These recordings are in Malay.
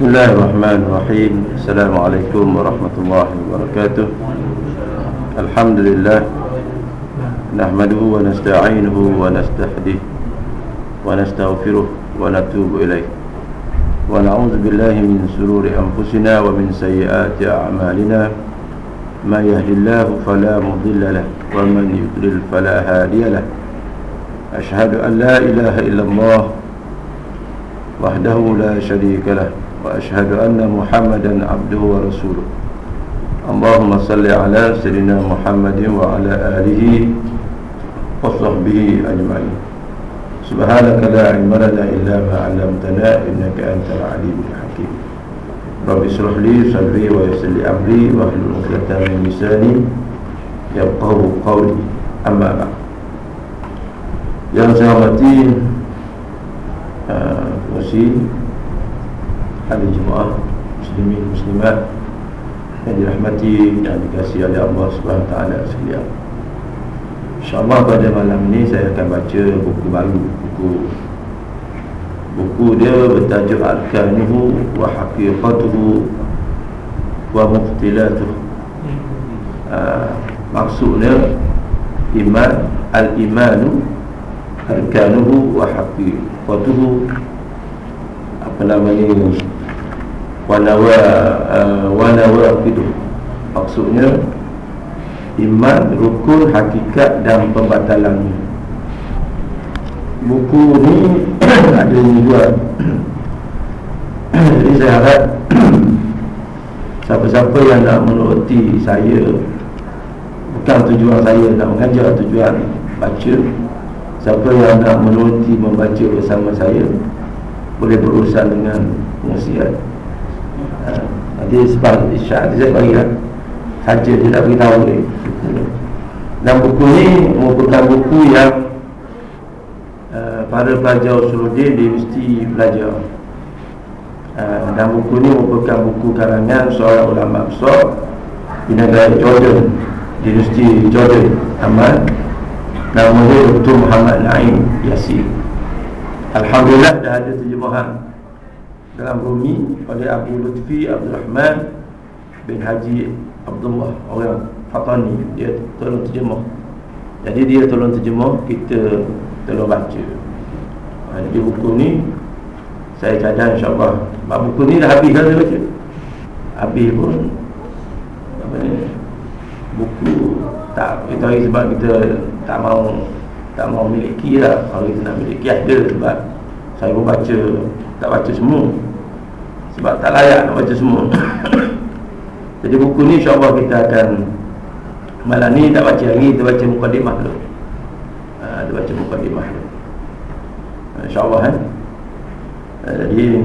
بسم الله الرحمن الرحيم. السلام عليكم ورحمة الله وبركاته. الحمد لله نحمده ونستعينه ونستهديه ونستغفره ونتوب إليه. ونعوذ بالله من سرور أنفسنا ومن سيئات أعمالنا. ما يهدي الله فلا مضل له ومن يضلل فلا هادي له. أشهد أن لا إله إلا الله وحده لا شريك له. وأشهد أن محمدا عبده ورسوله. اللهم صل على سيدنا محمد وعلى آله وصحبه أجمعين. سبحانك لا علم لنا إلا ما علمتنا إنك أنت العليم الحكيم. رب اشرح لي صدري ويسر لي أمري واحلل عقدة من لساني يفقهوا قولي. أما بعد. Yang saya hormati uh, Ahli Jemaah Muslimin Muslimat Yang dirahmati dan dikasihi oleh Allah SWT sekalian. InsyaAllah pada malam ini saya akan baca buku baru Buku Buku dia bertajuk Al-Kanuhu wa Haqiqatuhu wa Muftilatuhu uh, Maksudnya Iman Al-Imanu arkanuhu wa haqiqatuhu. Apa nama ni wanawa uh, wanawa itu maksudnya iman rukun hakikat dan pembatalannya. Buku ni ada ni dua jadi saya harap siapa-siapa yang nak menuruti saya bukan tujuan saya nak mengajar tujuan baca Siapa yang nak menuruti membaca bersama saya Boleh berurusan dengan pengusian. ha, Nanti sebab isyak saya bagi lah Saja dia tak beritahu ni. Dan buku ni merupakan buku yang uh, Para pelajar Usuluddin dia mesti belajar. Uh, Dan buku ni merupakan buku karangan seorang ulama besar Di negara Jordan Di Universiti Jordan Aman Nama dia Dr. Muhammad Naim Yasir Alhamdulillah dah ada terjemahan Dalam bumi oleh Abu Lutfi Abdul Rahman Bin Haji Abdullah Orang Fatani Dia tolong terjemah. Jadi dia tolong terjemah Kita tolong baca. Ha, Jadi buku ni Saya cadang insyaAllah. Sebab buku ni dah habis kan saya baca. Habis pun Apa ni Buku tak kita sebab kita tak mau tak mau miliki lah. Kalau kita nak miliki ada sebab. Saya pun baca tak baca semua sebab tak layak nak baca semua. Jadi buku ni insyaAllah kita akan malam ni tak baca lagi kita baca mukadimah dulu. Ha, kita baca mukadimah dulu. Ha, insyaAllah kan jadi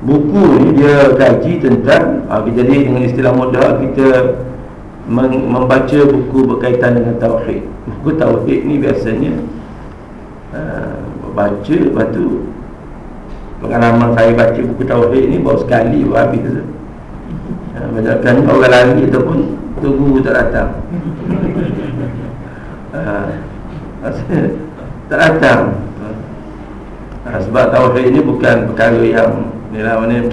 buku ni dia kaji tentang ha, jadi dengan istilah mudah kita membaca buku berkaitan dengan tauhid. Buku tauhid ni biasanya uh, baca lepas tu pengalaman saya baca buku tauhid ni baru sekali baru habis. Tu uh, banyakkan orang lari ataupun tunggu tak datang. Uh, tak datang. Uh, sebab tauhid ni bukan perkara yang ni lah mana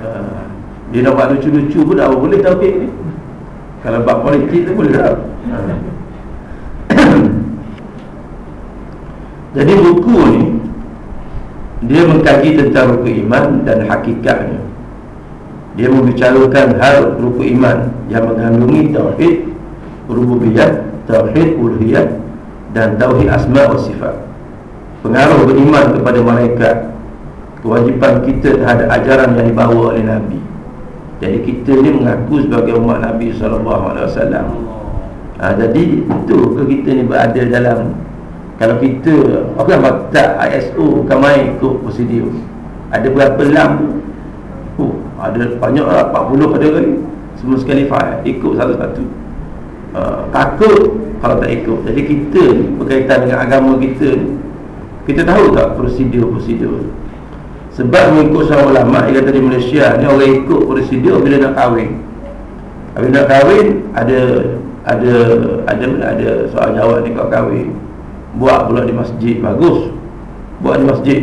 uh, dia nak buat lucu-lucu pun tak boleh tauhid ni. Kalau bab politik tu boleh tak jadi buku ni dia mengkaji tentang rukun iman dan hakikatnya. Dia membicarakan hal rukun iman yang mengandungi tauhid rububiyah tauhid uluhiyah dan tauhid asma wa sifat. Pengaruh beriman kepada malaikat kewajipan kita terhadap ajaran yang dibawa oleh Nabi. Jadi kita ni mengaku sebagai umat Nabi SAW ha, Jadi itu ke kita ni berada dalam Kalau kita Apa yang tak ISO Bukan main ikut prosedur. Ada berapa lam oh, Ada banyak lah 40 ada kali. Semua sekali file Ikut satu-satu. Ha, Takut Kalau tak ikut. Jadi kita ni Berkaitan dengan agama kita ni Kita tahu tak prosedur-prosedur? Sebab mengikut seorang ulama Yang kata di Malaysia ni orang ikut prosedur bila nak kahwin. Bila nak kahwin Ada Ada Ada ada soal jawab ni kau kahwin Buat pula di masjid Bagus. Buat di masjid.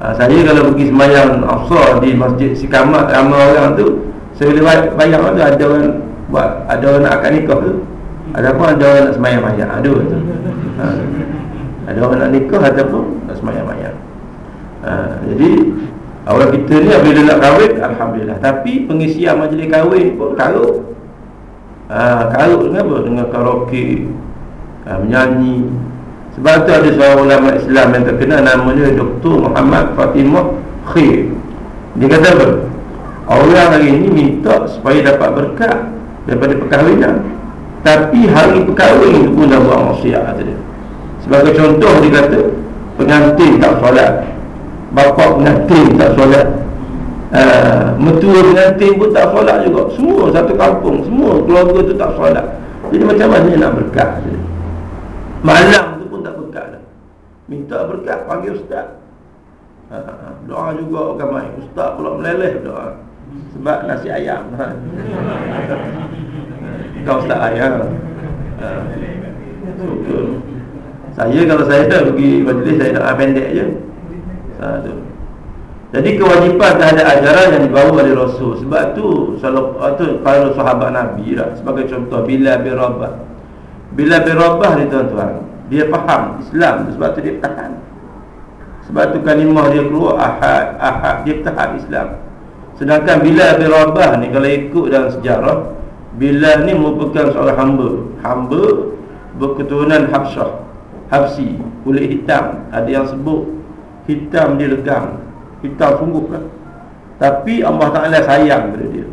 Ha, Saya kalau pergi semayang Afsar di masjid Sikamat Ramai orang tu Saya boleh bayang ada orang buat Ada orang nak akad nikah tu. Ada pun ada orang nak semayang-mayang Ada tu ha. Ada orang nak nikah ataupun nak semayang-mayang ha, Jadi Orang kita ni bila nak kahwin Alhamdulillah. Tapi pengisian majlis kahwin pun karut ha, Karut dengan apa? Dengan karaoke ha, Menyanyi sebab tu ada seorang ulama Islam yang terkenal namanya Dr. Muhammad Fatimah Khair. Dia kata apa? Orang hari ini minta supaya dapat berkat daripada perkahwinan. Tapi hari perkahwin itu pun dah buat maksiat kata dia. Sebagai contoh dia kata pengantin tak solat. Bapa pengantin tak solat. Uh, mentua pengantin pun tak solat juga. Semua satu kampung, semua keluarga tu tak solat. Jadi macam mana nak berkat? Malam Minta berkat panggil ustaz. Ha, ha, ha. Doa juga ramai Ustaz pula meleleh doa. Sebab nasi ayam. Ha. Kau ustaz ayam. Ha. Suka Saya kalau saya dah pergi majlis Saya nak pendek je. Ha, tu. Jadi kewajipan ada ajaran yang dibawa oleh Rasul. Sebab tu Kalau tu para sahabat Nabi lah. Sebagai contoh Bila bin Bila bin ni tuan-tuan dia faham Islam sebab tu dia tahan. Sebab tu kalimah dia keluar ahad ahad dia tahan Islam. Sedangkan bila bin ni kalau ikut dalam sejarah bila ni merupakan seorang hamba. Hamba berketurunan Habsyah Habsi kulit hitam. Ada yang sebut hitam dia legam hitam sungguh kan tapi Allah Ta'ala sayang pada dia.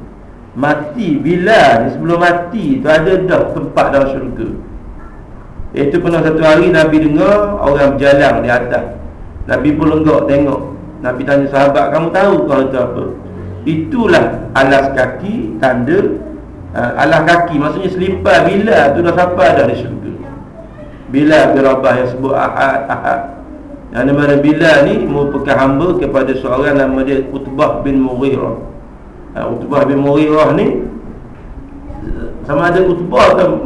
Mati bila ni sebelum mati tu ada dah tempat dalam syurga itu pernah satu hari Nabi dengar orang berjalan di atas. Nabi pun lenggak tengok. Nabi tanya sahabat kamu tahu kalau itu apa? Itulah alas kaki tanda uh, Alas kaki maksudnya selipar bila tu dah sampai dah di syurga. Bila birabah yang sebut ahad ahad. Yang nama bila ni merupakan hamba kepada seorang nama dia Utbah bin Mughirah. Uh, Utbah bin Mughirah ni sama ada Utbah atau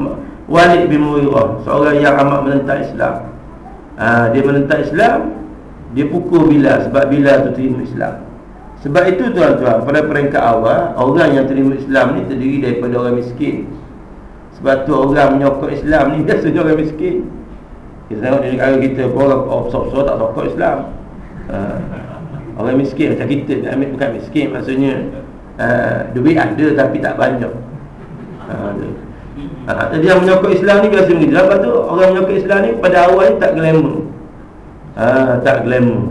Walid bin Mughirah seorang yang amat menentang Islam. Ha, dia menentang Islam dia pukul Bilal sebab Bilal tu terima Islam. Sebab itu tuan-tuan pada peringkat awal orang yang terima Islam ni terdiri daripada orang miskin. Sebab tu orang menyokong Islam ni biasanya orang miskin. Kita tengok di negara kita orang offshore tak sokong Islam. Ha, orang miskin macam kita ambil bukan miskin maksudnya. Uh, duit ada tapi tak banyak. Ha, Ha, jadi yang menyokong Islam ni biasa begitu. Lepas tu orang menyokong Islam ni pada awal ni tak glamour. Ha, tak glamour.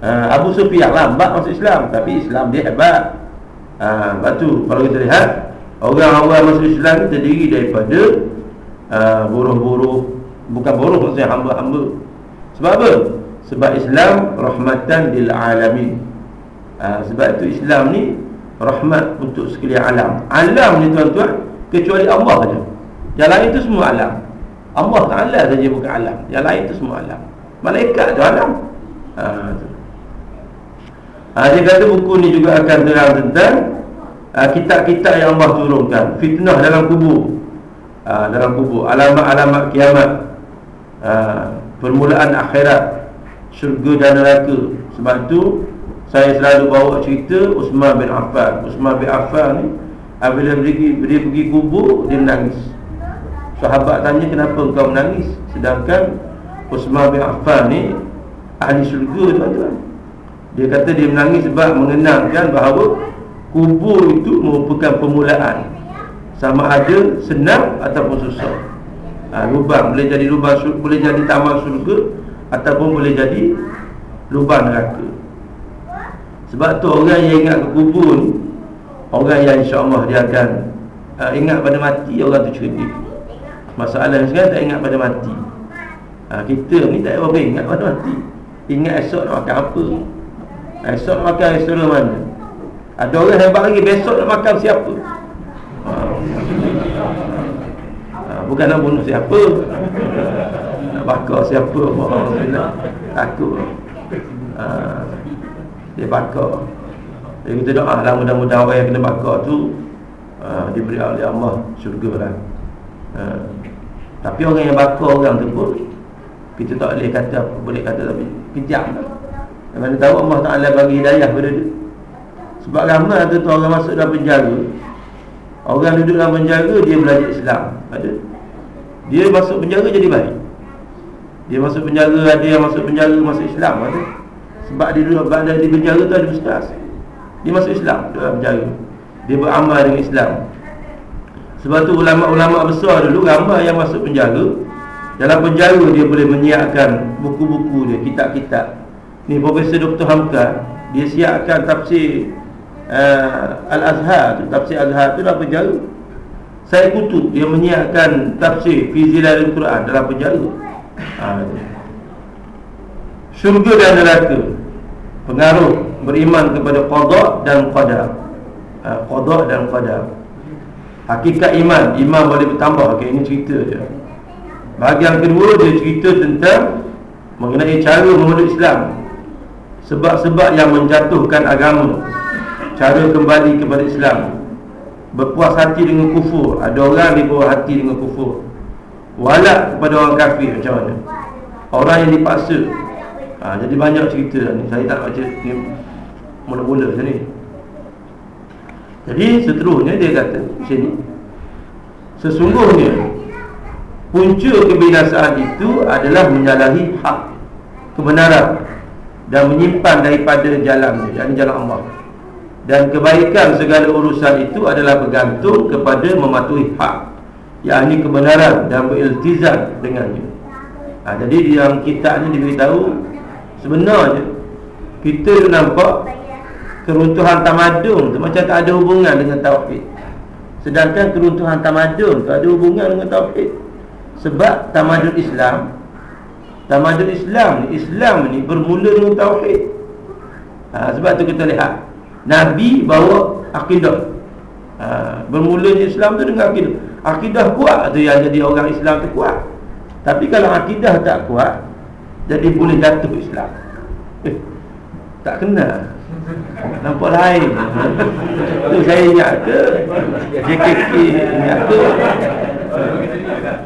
Ha, Abu Sufyan lambat masuk Islam tapi Islam dia hebat. Ha, lepas tu kalau kita lihat orang awal masuk Islam ni terdiri daripada uh, buruh-buruh bukan buruh maksudnya hamba-hamba. Sebab apa? Sebab Islam rahmatan lil alamin. Ha, sebab itu Islam ni rahmat untuk sekalian alam. Alam ni tuan-tuan kecuali Allah saja. Yang lain itu semua alam. Allah Taala saja bukan alam. Yang lain itu semua alam. Malaikat itu alam. Ha. Ha, dia kata buku ni juga akan terang tentang ha, kitab-kitab yang Allah turunkan. Fitnah dalam kubur. Ha, dalam kubur. Alamat-alamat kiamat. Ha, permulaan akhirat. Syurga dan neraka. Sebab tu saya selalu bawa cerita Usman bin Affan. Usman bin Affan ni Apabila dia dia pergi kubur Dia menangis. Sahabat tanya kenapa engkau menangis? Sedangkan Usman bin Affan ni Ahli syurga tuan-tuan Dia kata dia menangis sebab mengenangkan bahawa Kubur itu merupakan permulaan. Sama ada senang ataupun susah. Ha, Lubang boleh jadi lubang Boleh jadi taman syurga Ataupun boleh jadi Lubang neraka. Sebab tu orang yang ingat ke kubur ni Orang yang insyaAllah dia akan uh, Ingat pada mati orang tu cerdik Masalah sekarang tak ingat pada mati. Uh, Kita ni tak apa ingat pada mati. Ingat esok nak makan apa? Esok nak makan restoran mana? Ada orang hebat lagi Besok nak makan siapa? Uh, uh, Bukan nak bunuh siapa. Nak bakar siapa? Takut. Uh, Dia bakar jadi kita doa lah mudah-mudahan orang yang kena bakar tu uh, Diberi oleh Allah syurga lah. Uh, Tapi orang yang bakar orang tu pun Kita tak boleh kata Boleh kata tapi kejam lah. Mana tahu Allah Ta'ala bagi hidayah pada dia. Sebab ramai tu orang masuk dalam penjara Orang duduk dalam penjara Dia belajar Islam. Ada? Dia masuk penjara jadi baik. Dia masuk penjara Ada yang masuk penjara masuk Islam ada? Sebab dia duduk di penjara tu ada ustaz Dia masuk Islam dalam penjara Dia beramal dengan Islam. Sebab tu ulama-ulama besar dulu Ramai yang masuk penjara. Dalam penjara dia boleh menyiapkan Buku-buku dia, kitab-kitab. Ni Profesor Dr. Hamka Dia siapkan tafsir uh, Al-Azhar tu. Tafsir Azhar tu dalam penjara. Saya kutu Dia menyiapkan tafsir Fizilah Al-Quran dalam penjara. Ha, Syurga dan neraka. Pengaruh Beriman kepada Qadak dan Qadar. Ha, Qadak dan Qadar. Hakikat iman Iman boleh bertambah. Okay, Ini cerita je. Bahagian kedua dia cerita tentang Mengenai cara memeluk Islam. Sebab-sebab yang menjatuhkan agama. Cara kembali kepada Islam. Berpuas hati dengan kufur. Ada orang dibawa hati dengan kufur. Walak kepada orang kafir macam mana? Orang yang dipaksa. Ha, jadi banyak cerita ni. Saya tak baca mula-mula macam ni. Jadi seterusnya dia kata sini sesungguhnya punca kebinasaan itu adalah menyalahi hak kebenaran dan menyimpan daripada jalan yang jalan Allah. Dan kebaikan segala urusan itu adalah bergantung kepada mematuhi hak yakni kebenaran dan beriltizam dengannya. Ha, jadi yang kita ni diberitahu sebenarnya kita nampak keruntuhan tamadun tu macam tak ada hubungan dengan tauhid. Sedangkan keruntuhan tamadun tu ada hubungan dengan tauhid. Sebab tamadun Islam Tamadun Islam ni Islam ni bermula dengan Tauhid. Ha, Sebab tu kita lihat Nabi bawa akidah. Ha, Bermulanya Islam tu dengan akidah. Akidah kuat tu yang jadi orang Islam tu kuat. Tapi kalau akidah tak kuat Jadi boleh jatuh Islam. Eh Tak kena Nampak lain. Tu saya ingat ke? JKK ingat ke?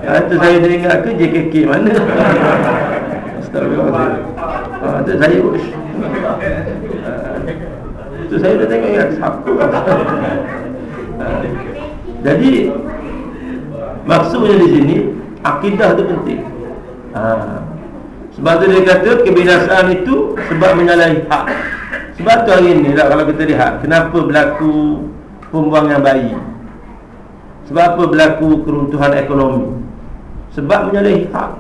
Ha, tu saya ingat ke JKK mana? Astagfirullahaladzim ha, tu saya ush. Ha, tu saya dah tengok ingat siapa. Jadi maksudnya di sini akidah tu penting. Ha, sebab tu dia kata kebinasaan itu sebab menyalahi hak sebab tu hari ni lah kalau kita lihat kenapa berlaku pembuangan bayi sebab apa berlaku keruntuhan ekonomi? Sebab menyalahi hak.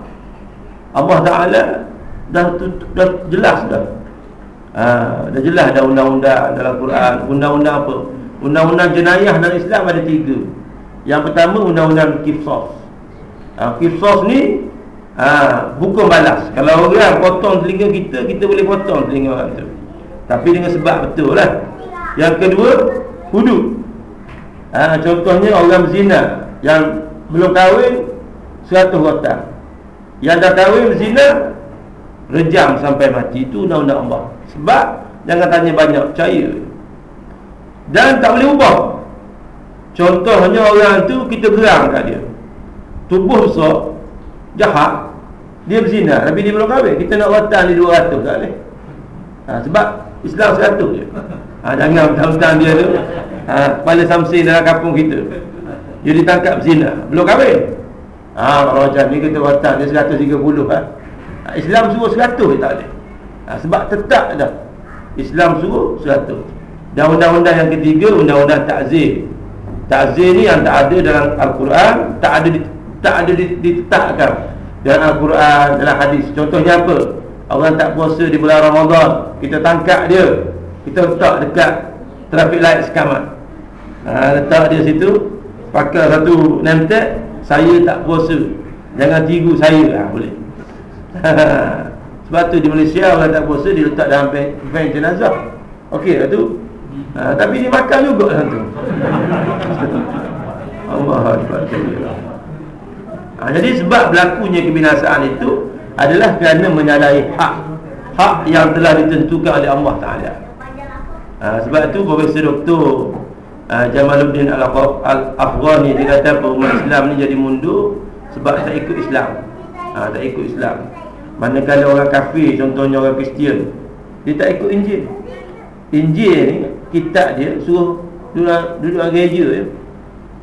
Allah Taala dah dah jelas dah. Ha, dah jelas dah undang-undang dalam Quran. Undang-undang apa? Undang-undang jenayah dalam Islam ada tiga. Yang pertama undang-undang kisos. Ha, kisos ni ha, hukum balas. Kalau orang potong telinga kita, kita boleh potong telinga orang tu. Tapi dengan sebab betul lah. Yang kedua, hudud. Ha, Contohnya orang berzina Yang belum kahwin Seratus rotan Yang dah kahwin berzina Rejam sampai mati. Itu undang-undang Allah. Sebab Jangan tanya banyak Percaya. Dan tak boleh ubah. Contohnya orang tu Kita gerang kat dia. Tubuh besar Jahat Dia berzina. Tapi dia belum kahwin. Kita nak rotan di 200 tak boleh. Ha, Sebab Islam 100 je. Ha, Jangan hutang-hutang dia tu. Ha, Kepala Samsin dalam kampung kita. Dia ditangkap zina. Belum kahwin. Ha, Kalau macam ni kita watak dia 130 ha. ha. Islam suruh 100 dia tak boleh. Ha, Sebab tetap dah. Islam suruh 100 Dan undang-undang yang ketiga Undang-undang takzir. Takzir ni yang tak ada dalam Al-Quran Tak ada di, tak ada ditetapkan Dalam Al-Quran Dalam hadis. Contohnya apa Orang tak puasa di bulan Ramadan Kita tangkap dia. Kita letak dekat Traffic light sekamat. Ha, Letak dia situ Pakai satu name tag Saya tak puasa. Jangan tiru saya ha, Boleh. Sebab tu di Malaysia Orang tak puasa Dia letak dalam van jenazah. Okey lah tu. Ha, Tapi dia makan juga dalam tu. Allah ha, Jadi sebab berlakunya kebinasaan itu Adalah kerana menyalahi hak Hak yang telah ditentukan oleh Allah Ta'ala ha, Sebab itu Profesor Doktor uh, Jamaluddin Al-Afghani dia kata umat Islam ni jadi mundur sebab tak ikut Islam. Ha, tak ikut Islam. Manakala orang kafir contohnya orang Kristian Dia tak ikut Injil Injil ni Kitab dia Suruh Duduk, duduk gereja ya.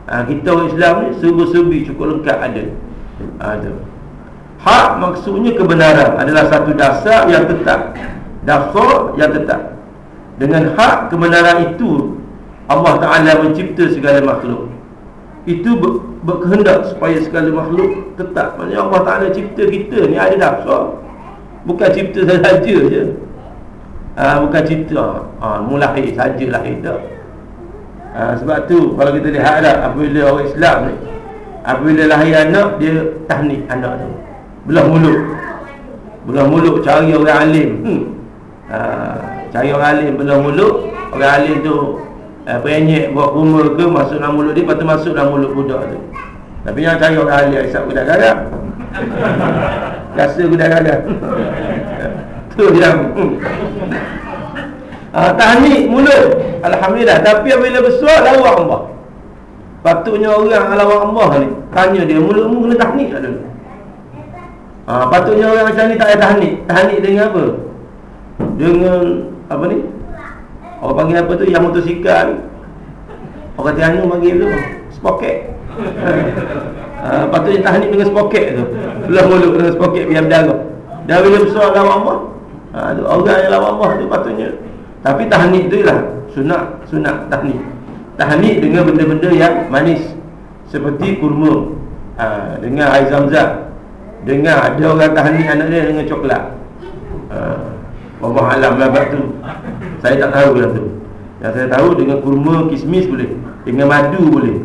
ha, Kita orang Islam ni Serba-serbi cukup lengkap ada ha, tu. Hak maksudnya kebenaran Adalah satu dasar yang tetap. Dasar yang tetap. Dengan hak kebenaran itu Allah Ta'ala mencipta segala makhluk. Itu ber, berkehendak supaya segala makhluk tetap. Maksudnya Allah Ta'ala cipta kita ni ada dasar. Bukan cipta saja je. Ha, Bukan cipta. Ha, Mula lahir saja lahir tak. Ha, Sebab tu kalau kita lihat lah Apabila orang Islam ni Apabila lahir anak dia tahnik anak tu Belah mulut. Belah mulut cari orang alim. Hmm. ha, Cari orang alim belah mulut. Orang alim tu eh, Penyek buat rumah ke Masuk dalam mulut dia Lepas tu masuk dalam mulut budak tu. Tapi yang cari orang ahli Isap kuda garam Rasa kuda garam Tu yang ha, Tahnik mulut. Alhamdulillah. Tapi apabila besar Lawak Allah Patutnya orang lawak Allah ni Tanya dia Mulutmu kena tahnik tak dulu ha, Patutnya orang macam ni tak ada tahnik Tahnik dengan apa? Dengan Apa ni? Orang panggil apa tu? Yang motosikal. Orang Tianu panggil tu Spoket. Ha, Patutnya tahnik dengan spoket tu. Belah mulut dengan spoket biar berdarah. Dah bila besar lawan Allah. Ha, tu, Orang yang lawan Allah tu patutnya. Tapi tahnik tu lah Sunat, sunat tahnik Tahnik dengan benda-benda yang manis. Seperti kurma. Ha, Dengan air zam-zam Dengan ada orang tahnik anak dia dengan coklat. Ha, Allah Alam lah tu. Saya tak tahu lah tu. Yang saya tahu dengan kurma kismis boleh Dengan madu boleh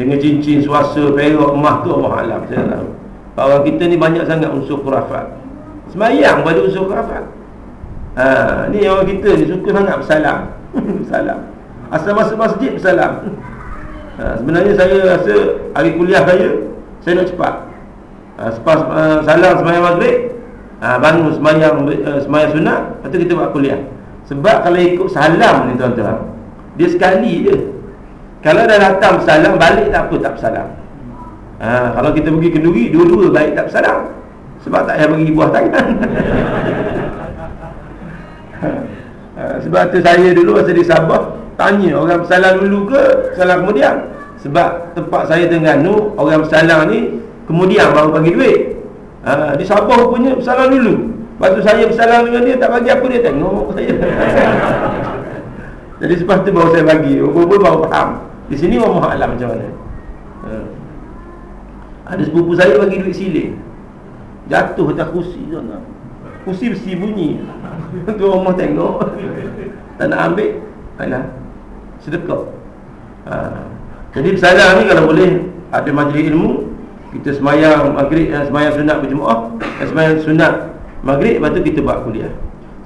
Dengan cincin suasa perak emas tu Allah Alam Saya tak tahu. Orang kita ni banyak sangat unsur kurafat Semayang pada unsur kurafat ha, Ni orang kita ni suka sangat bersalam. Bersalam. Asal masuk masjid bersalam. Ha, Sebenarnya saya rasa hari kuliah saya Saya nak cepat ha, Sepas uh, salam semayang maghrib ha, Bangun semayang, uh, semayang sunat Lepas tu kita buat kuliah. Sebab kalau ikut salam ni tuan-tuan Dia sekali je. Kalau dah datang salam balik tak apa tak salam ha, Kalau kita pergi kenduri Dua-dua baik tak salam Sebab tak payah bagi buah tangan. Ha, Sebab tu saya dulu masa di Sabah Tanya orang salam dulu ke Salam kemudian. Sebab tempat saya dengan nu Orang salam ni Kemudian baru bagi duit. Ha, Di Sabah punya salam dulu. Lepas tu saya bersalam dengan dia Tak bagi apa dia tengok. Saya Jadi sebab tu baru saya bagi. Rupa-rupa baru faham. Di sini orang mahu alam macam mana. Ha. Ada sepupu saya bagi duit siling. Jatuh atas kursi sana. Kursi mesti bunyi. Tu orang tengok. Tak nak ambil Alah Sedekah. Ha. Jadi bersalam ni kalau boleh Ada majlis ilmu Kita semayang maghrib eh, Semayang sunat berjemaah eh, Semayang sunat Maghrib lepas tu kita buat kuliah.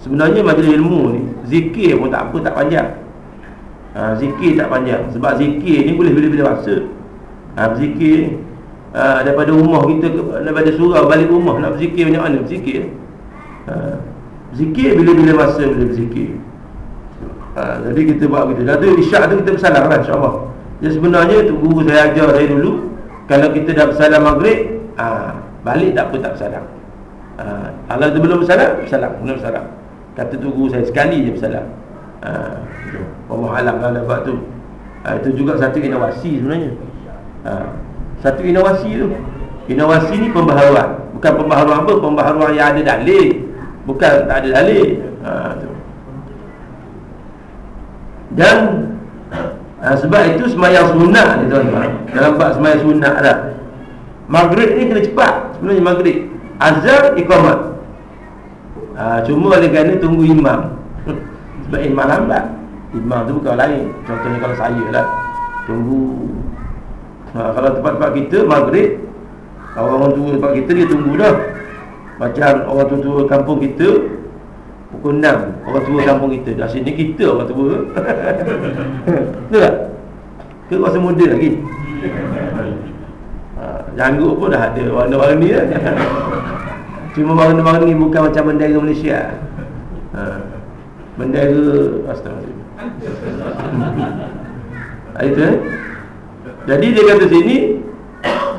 Sebenarnya majlis ilmu ni Zikir pun tak apa tak panjang. Ha, Zikir tak panjang. Sebab zikir ni boleh bila-bila masa. Ha, Zikir ha, Daripada rumah kita Daripada surau balik rumah Nak berzikir banyak mana? Berzikir. Ha, Zikir bila-bila masa boleh berzikir. Ha, Jadi kita buat begitu. Dan tu isyak tu kita bersalam kan InsyaAllah. Jadi sebenarnya tu guru saya ajar saya dulu Kalau kita dah bersalam maghrib ha, Balik tak apa tak bersalam Ha, kalau dia belum bersalam, bersalam, belum bersalam. Kata tu guru saya sekali je bersalam. Ha, Allah alam lah dapat tu. Ha, itu juga satu inovasi sebenarnya. Ha, satu inovasi tu. Inovasi ni pembaharuan. Bukan pembaharuan apa? Pembaharuan yang ada dalil. Bukan tak ada dalil. Ha, tu. Dan ha, sebab itu semayang sunat ni tuan-tuan. Dalam bab semayang sunat dah. Maghrib ni kena cepat. Sebenarnya maghrib. Azan iqamat. Ha, cuma oleh kerana tunggu imam. Sebab imam lambat. Imam tu bukan lain. Contohnya kalau saya lah. Tunggu. Ha, kalau tempat-tempat kita maghrib orang tua tempat kita dia tunggu dah. Macam orang tua-tua kampung kita 6 orang tua kampung kita. Dah sini kita orang tua. Betul tak? ke masa muda lagi. Ha, janggut pun dah ada warna-warni lah. Cuma warna-warni bukan macam bendera Malaysia. Ha. Bendera Astagfirullahaladzim Itu eh? Jadi dia kata sini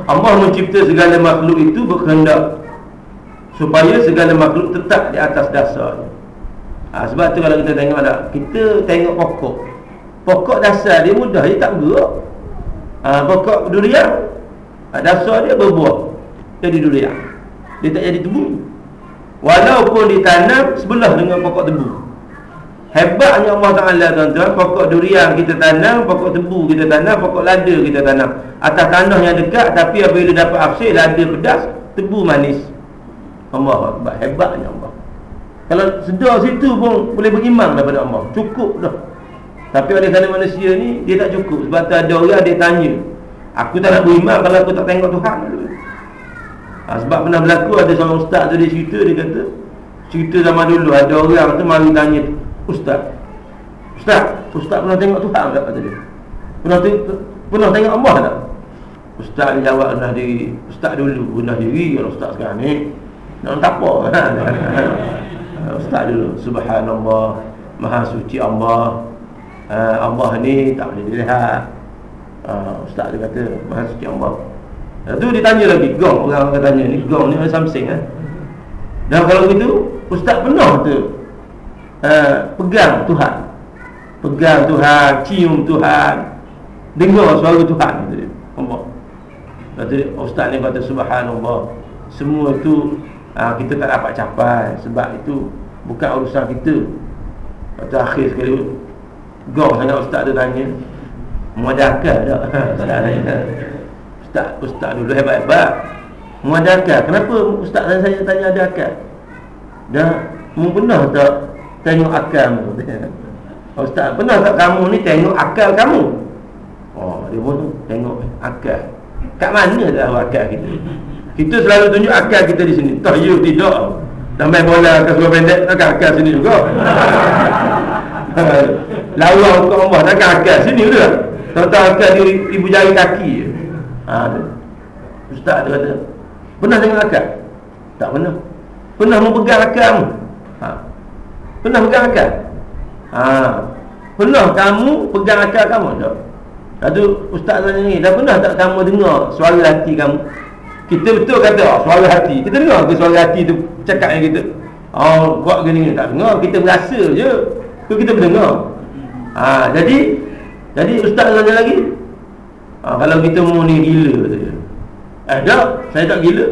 Allah mencipta segala makhluk itu berkehendak Supaya segala makhluk tetap di atas dasar ha, Sebab tu kalau kita tengok tak Kita tengok pokok. Pokok dasar dia mudah Dia tak bergerak. Ha, Pokok durian ha, Dasar dia berbuah. Jadi durian. Dia tak jadi tebu. Walaupun ditanam Sebelah dengan pokok tebu. Hebatnya Allah Ta'ala tuan-tuan. Pokok durian kita tanam Pokok tebu kita tanam Pokok lada kita tanam. Atas tanah yang dekat Tapi apabila dapat hasil Lada pedas Tebu manis. Allah Hebatnya Allah Kalau sedar situ pun Boleh beriman daripada Allah. Cukup dah. Tapi oleh kerana manusia ni Dia tak cukup. Sebab tu ada orang dia tanya Aku tak nak beriman Kalau aku tak tengok Tuhan ha, Sebab pernah berlaku Ada seorang ustaz tu dia cerita Dia kata Cerita zaman dulu Ada orang tu mari tanya Ustaz Ustaz Ustaz pernah tengok Tuhan tak? Kata dia. Pernah, pernah tengok Allah tak? Ustaz dia jawab rendah diri Ustaz dulu rendah diri Kalau ustaz sekarang ni. Nak tak apa Ustaz dulu. Subhanallah. Maha suci Allah. Uh, Allah ni tak boleh dilihat. Uh, Ustaz dia kata Maha suci Allah. Lepas tu dia tanya lagi. Gong orang akan tanya ni. Gong ni something eh? Dan kalau begitu Ustaz pernah tu uh, Pegang Tuhan. Pegang Tuhan Cium Tuhan. Dengar suara Tuhan Allah Lepas tu Ustaz ni kata Subhanallah. Semua tu ha, kita tak dapat capai sebab itu bukan urusan kita. Waktu akhir sekali gong sangat ustaz tu tanya. Muadakah tak? Ustaz, ustaz dulu hebat-hebat muadakah? Kenapa ustaz saya tanya ada akal dah pernah tak tengok akal mu? Ustaz pernah tak kamu ni tengok akal kamu? Oh dia pun tengok akal. Kat mana dah akal kita kita selalu tunjuk akal kita di sini. Tak you tidak. Dan main bola akan sebuah pendek takkan akal sini juga. Lawa untuk Allah takkan akal sini juga. Tahu-tahu akal di ibu jari kaki. Ha, Ustaz tu kata, pernah tengok akal? Tak pernah. Pernah memegang akal Ha. Pernah pegang akal? Ha. Pernah kamu pegang akal kamu? Tak. Lalu Ustaz tanya ni, dah pernah tak kamu dengar suara hati kamu? Kita betul kata oh, suara hati. Kita dengar ke suara hati tu cakap dengan kita? Oh, buat gini tak dengar, kita berasa je. Tu kita mendengar. Ha, jadi jadi ustaz tanya lagi. Ha, kalau kita mau ni gila saja. Eh, tak, saya tak gila.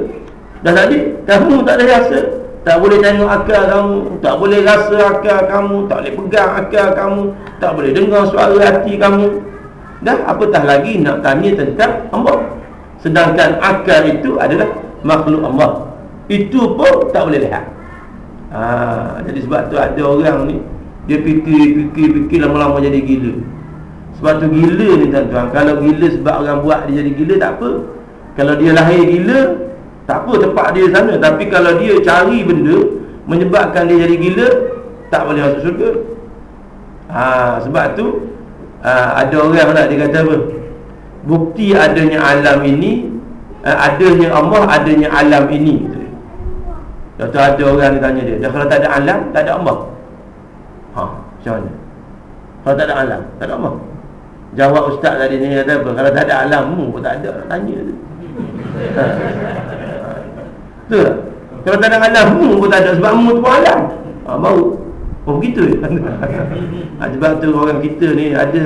Dah tadi kamu tak ada rasa, tak boleh tengok akal kamu, tak boleh rasa akal kamu, tak boleh pegang akal kamu, tak boleh dengar suara hati kamu. Dah apatah lagi nak tanya tentang Allah. Sedangkan akal itu adalah makhluk Allah. Itu pun tak boleh lihat. Ha, Jadi sebab tu ada orang ni Dia fikir, fikir, fikir lama-lama jadi gila. Sebab tu gila ni tuan-tuan. Kalau gila sebab orang buat dia jadi gila tak apa. Kalau dia lahir gila Tak apa tempat dia sana. Tapi kalau dia cari benda Menyebabkan dia jadi gila Tak boleh masuk syurga. Ha, Sebab tu ha, Ada orang nak dia kata apa bukti adanya alam ini uh, adanya Allah adanya alam ini tu ada orang tanya dia kalau tak ada alam, tak ada Allah Ha, macam mana? Kalau tak ada alam, tak ada Allah Jawab ustaz tadi ni kata apa? Kalau tak ada alam, mu pun tak ada Tanya tu ha. Betul tak? Kalau tak ada alam, mu pun tak ada Sebab mu tu pun alam ha, Baru Oh begitu ha, Sebab tu orang kita ni ada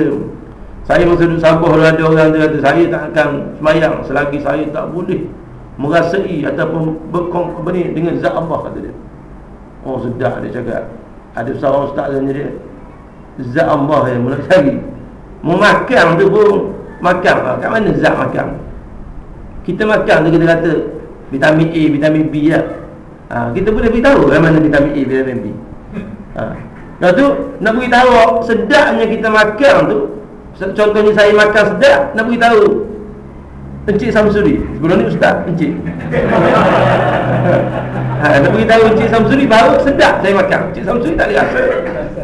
saya masa duduk kalau ada orang dia kata saya tak akan semayang selagi saya tak boleh merasai ataupun berkong apa ni dengan zat Allah kata dia. Oh sedap dia cakap. Ada seorang ustaz yang dia zat Allah yang mula cari. Mau makan tu pun makan. Kat mana zat makan? Kita makan tu kita kata vitamin A, vitamin B ya. Ha, kita boleh beritahu kat mana vitamin A, vitamin B. Ha. Lepas tu nak beritahu sedapnya kita makan tu Contohnya saya makan sedap Nak beritahu Encik Samsuri. Sebelum ni Ustaz Encik. Ha, Nak beritahu Encik Samsuri Baru sedap saya makan. Encik Samsuri tak ada rasa.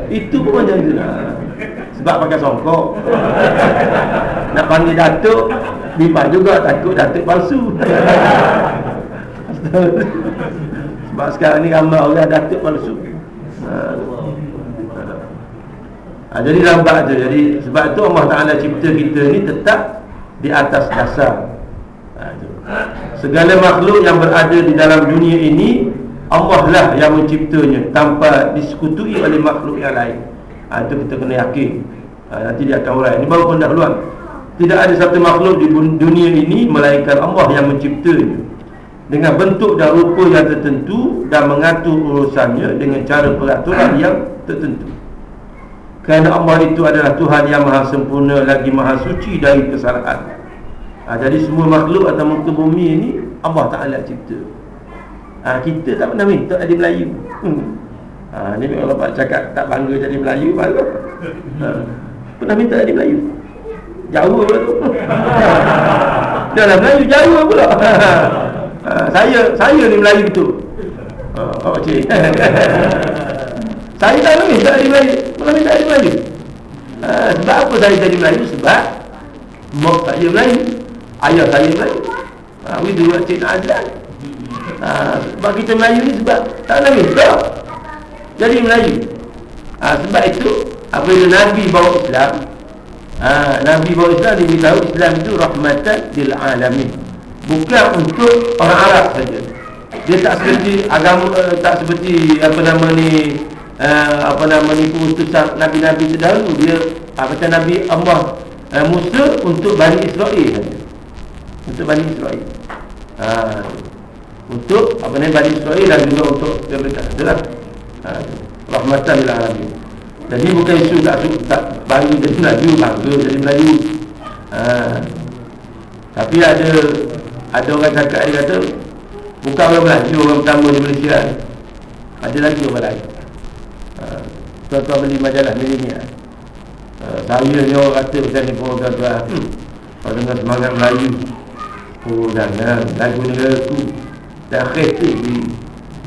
Itu pun macam ha. Sebab pakai songkok. Nak panggil Datuk Bimbang juga takut Datuk palsu. Sebab sekarang ni ramai orang Datuk palsu. Ha ha, Jadi lambat tu Jadi sebab tu Allah Ta'ala cipta kita ni tetap Di atas dasar. Ha, Segala makhluk yang berada di dalam dunia ini Allah lah yang menciptanya tanpa disekutui oleh makhluk yang lain. Ha, itu kita kena yakin. Ha, nanti dia akan urai. Ini baru pendahuluan. Tidak ada satu makhluk di dunia ini melainkan Allah yang menciptanya. Dengan bentuk dan rupa yang tertentu dan mengatur urusannya dengan cara peraturan yang tertentu kerana Allah itu adalah Tuhan yang maha sempurna lagi maha suci dari kesalahan. Ha, jadi semua makhluk atau muka bumi ini Allah Ta'ala cipta. Ha, Kita tak pernah minta jadi Melayu. Hmm. ha, Ni kalau Pak cakap tak bangga jadi Melayu Bangga ha, Pernah minta jadi Melayu? Jauh pula tu. Dah lah Melayu jauh pula. Ha, Saya saya ni Melayu tu ha, Oh cik Saya tak pernah minta jadi Melayu Pernah minta jadi Melayu? Ha, Sebab apa saya jadi Melayu? Sebab Mak saya Melayu Ayah saya Melayu. Ha, Itu Cik Nazlan ha, Sebab kita Melayu ni sebab Tak nak minta Jadi Melayu. Ha, Sebab itu Apabila Nabi bawa Islam ha, Nabi bawa Islam Dia beritahu Islam itu Rahmatan lil alamin. Bukan untuk orang Arab saja. Dia tak seperti agama uh, Tak seperti Apa nama ni uh, Apa nama ni Utusan Nabi-Nabi terdahulu Dia uh, Macam Nabi Allah uh, Musa Untuk Bani Israel Untuk Bani Israel Haa untuk apa ni Bani Israel dan juga untuk mereka adalah ha, rahmatan lil alamin. Jadi bukan isu tak tak bagi jadi Melayu bangga jadi Melayu. Ha, tapi ada ada orang cakap dia kata bukan orang Melayu orang pertama di Malaysia. Ada lagi orang lain. Tuan-tuan beli majalah milenial. Ha, saya ni orang kata macam ni pun tuan-tuan. Hmm. Kalau dengar semangat Melayu? Oh jangan. Lagu negara tu Dah akhir tu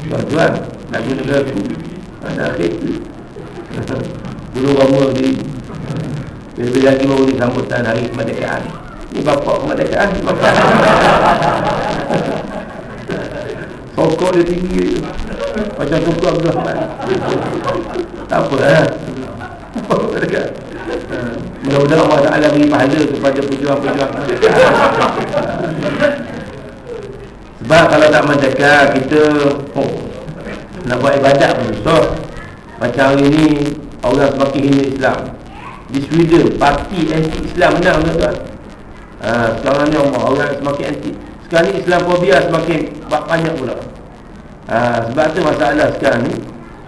Tuan-tuan Lagu negara tu Dah akhir tu Dulu Roma di Bila-bila lagi baru di sambutan hari kemerdekaan. Ni bapak kemerdekaan Sokok dia tinggi Macam Tuku Abdul Rahman Tak apa lah Mudah-mudahan Allah Ta'ala beri pahala kepada pejuang-pejuang sebab kalau tak merdeka kita oh, nak buat ibadat pun susah. Macam hari ni orang semakin hina Islam. Di Sweden parti anti Islam menang tuan. Ha, sekarang ni orang, orang semakin anti. Sekarang ni Islamofobia semakin banyak pula. Ha, sebab tu masalah sekarang ni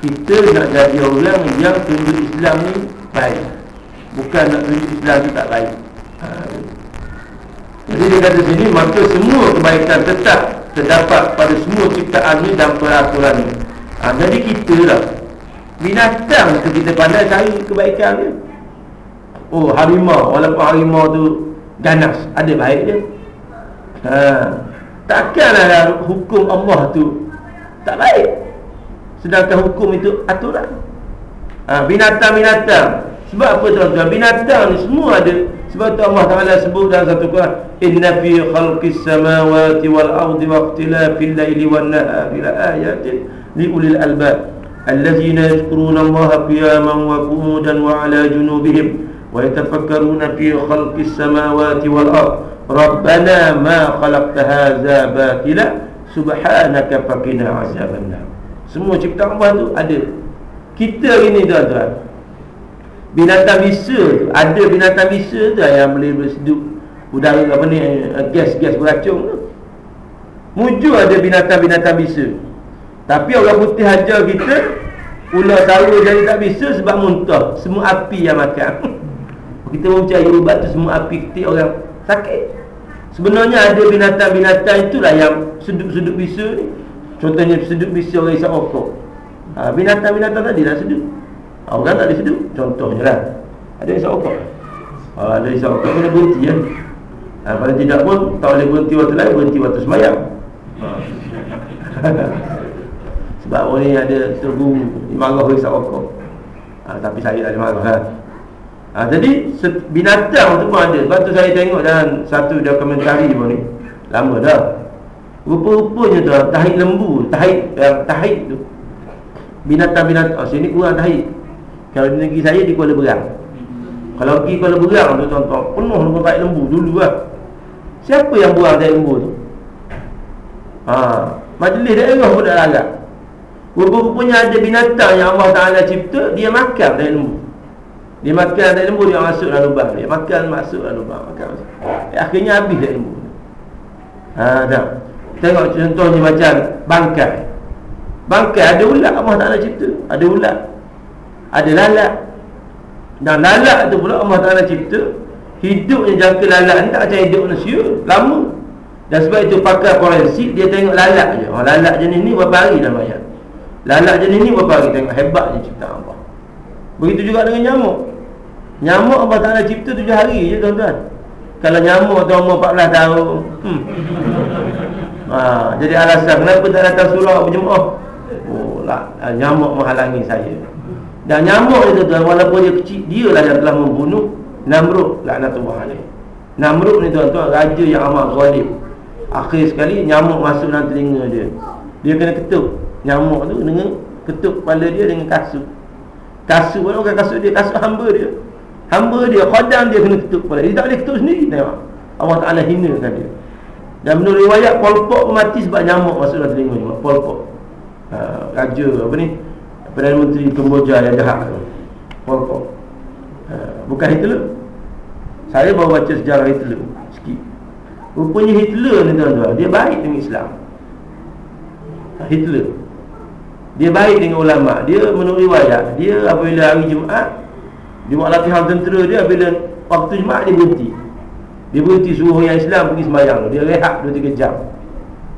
kita nak jadi orang yang tunjuk Islam ni baik. Bukan nak tunjuk Islam tu tak baik. Ha, jadi dia kata sini maka semua kebaikan tetap terdapat pada semua ciptaan ni dan peraturan ni. Ha, jadi kita lah binatang tu kita pandai cari kebaikan dia. Oh harimau walaupun harimau tu ganas ada baik dia. Ha, takkanlah hukum Allah tu tak baik. Sedangkan hukum itu aturan. Ha, binatang-binatang sebab apa tuan-tuan binatang ni semua ada sebab tu Allah Taala sebut dalam satu Quran, "Inna fi khalqis samawati wal ardi wa ikhtilafil laili wan nahari la ayatin li ulil albab allazina yadhkuruna Allah qiyaman wa qu'udan wa 'ala junubihim wa yatafakkaruna fi khalqis samawati wal ardi Rabbana ma khalaqta hadza batila subhanaka faqina 'adzabannar." Semua ciptaan Allah tu ada. Kita ini tuan-tuan binatang bisa tu ada binatang bisa tu yang boleh bersedup udara apa ni gas-gas beracun tu. Mujur ada binatang-binatang bisa. Tapi orang putih ajar kita ular tahu jadi tak bisa sebab muntah. Semua api yang makan. Kita pun percaya ubat tu semua api ketik orang sakit sebenarnya ada binatang-binatang itulah yang sedup-sedup bisa ni. Contohnya sedup bisa orang isap okok ha, binatang-binatang tadi dah sedup Orang tak ada seduh Contohnya lah. Ada yang okok oh, Ada yang okok Kena berhenti ya ha, Kalau tidak pun Tak boleh berhenti waktu lain Berhenti waktu semayang Sebab orang ni ada Tergu Marah isap okok ha, Tapi saya tak ada marah kan ha, Jadi Binatang tu pun ada. Sebab tu saya tengok dalam Satu dokumentari pun ni. Lama dah. Rupa-rupanya tu Tahit lembu Tahit Yang tahit tu. Binatang-binatang. Oh, Sini kurang tahit. Kalau di negeri saya di Kuala Berang. Kalau pergi Kuala Berang tu tuan-tuan Penuh dengan baik lembu. Dulu lah. Siapa yang buang dari lembu tu? Ha, Majlis daerah pun dah larat Rupa-rupanya ada binatang yang Allah Ta'ala cipta Dia makan dari lembu Dia makan dari lembu Dia masuk dalam lubang. Dia makan masuk dalam lubang. Makan, masuk. Eh, Akhirnya habis dari lembu. Ha, tak? Tengok contohnya macam Bangkai. Bangkai ada ulat. Allah Ta'ala cipta Ada ulat. Ada lalat. Dan lalat tu pula Allah Ta'ala cipta Hidupnya jangka lalat ni tak macam hidup manusia. Lama. Dan sebab itu pakai forensik Dia tengok lalat je. Oh, Lalat jenis ni berapa hari dah mayat Lalat jenis ni berapa hari? Tengok hebatnya cipta Allah Begitu juga dengan nyamuk. Nyamuk Allah Ta'ala cipta tujuh hari je tuan-tuan. Kalau nyamuk tu umur 14 tahun hmm. ha, Jadi alasan kenapa tak datang surau berjemaah? Oh lah nyamuk menghalangi saya. Dan nyamuk itu tuan walaupun dia kecil Dia lah yang telah membunuh Namrud laknatullah alaih. Namrud ni tuan-tuan raja yang amat zalim. Akhir sekali nyamuk masuk dalam telinga dia. Dia kena ketuk. Nyamuk tu dengan ketuk kepala dia dengan kasut kasut pun bukan kasut dia kasut hamba dia. Hamba dia khodam dia kena ketuk kepala. Dia tak boleh ketuk sendiri tengok. Allah Ta'ala hinakan dia. Dan menurut riwayat Pol Pot mati sebab nyamuk masuk dalam telinga Pol Pot ha, raja apa ni? Perdana Menteri Kemboja yang jahat tu. Pol Pot ha, bukan Hitler. Saya baru baca sejarah Hitler sikit. Rupanya Hitler ni tuan-tuan dia baik dengan Islam. Hitler dia baik dengan ulama Dia menurut riwayat Dia apabila hari Jumaat buat latihan tentera dia Apabila waktu Jumaat dia berhenti Dia berhenti suruh yang Islam pergi sembahyang Dia rehat 2-3 jam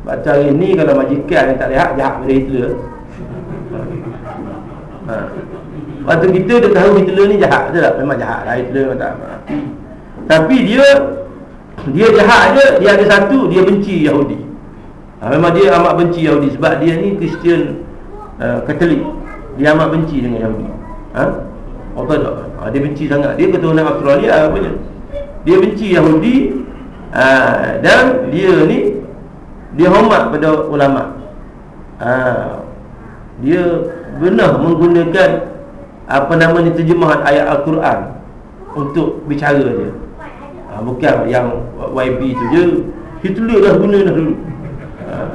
Sebab hari ni kalau majikan yang tak rehat Jahat pada Hitler ha. Waktu kita dia tahu Hitler ni jahat Betul tak? Memang jahat lah Hitler memang tak. Tapi dia Dia jahat je Dia ada satu Dia benci Yahudi ha, Memang dia amat benci Yahudi Sebab dia ni Kristian uh, Katolik dia amat benci dengan Yahudi. Ha? apa tak? Ha, dia benci sangat. Dia keturunan Australia apa je dia benci Yahudi uh, dan dia ni dia hormat pada ulama. Uh, dia benar menggunakan apa namanya terjemahan ayat Al-Quran untuk bicara dia. Uh, bukan yang YB tu je. Hitler dah guna dah dulu. Uh,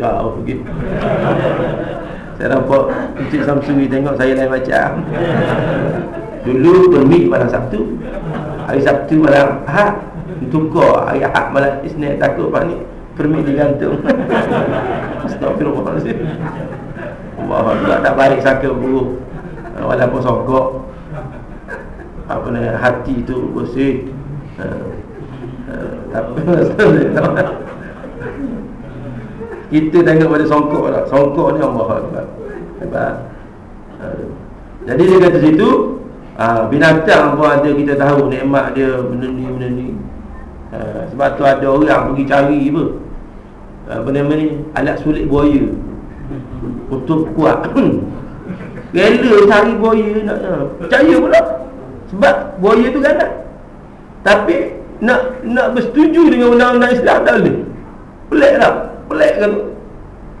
jauh pergi. Saya nampak Encik Samsuri tengok saya lain macam. Dulu permit malam Sabtu. Hari Sabtu malam Ahad. Tukar hari Ahad malam Isnin takut pak ni permit digantung. Astagfirullahaladzim Allah juga tak baik saka buruk. Walaupun sokok apa ni hati tu bersih. Uh, uh, tapi kita tengok pada songkok lah. Songkok ni Allah Akbar. Hebat. Jadi dia kata situ uh, Binatang pun ada kita tahu Nikmat dia benda ni benda ni. Uh, Sebab tu ada orang pergi cari apa? Apa nama ni Alat sulit buaya. Untuk kuat. Rela cari buaya nak, uh, Percaya pula. Sebab buaya tu ganas Tapi nak nak bersetuju dengan undang-undang Islam tak boleh? Pelik tak pelik kan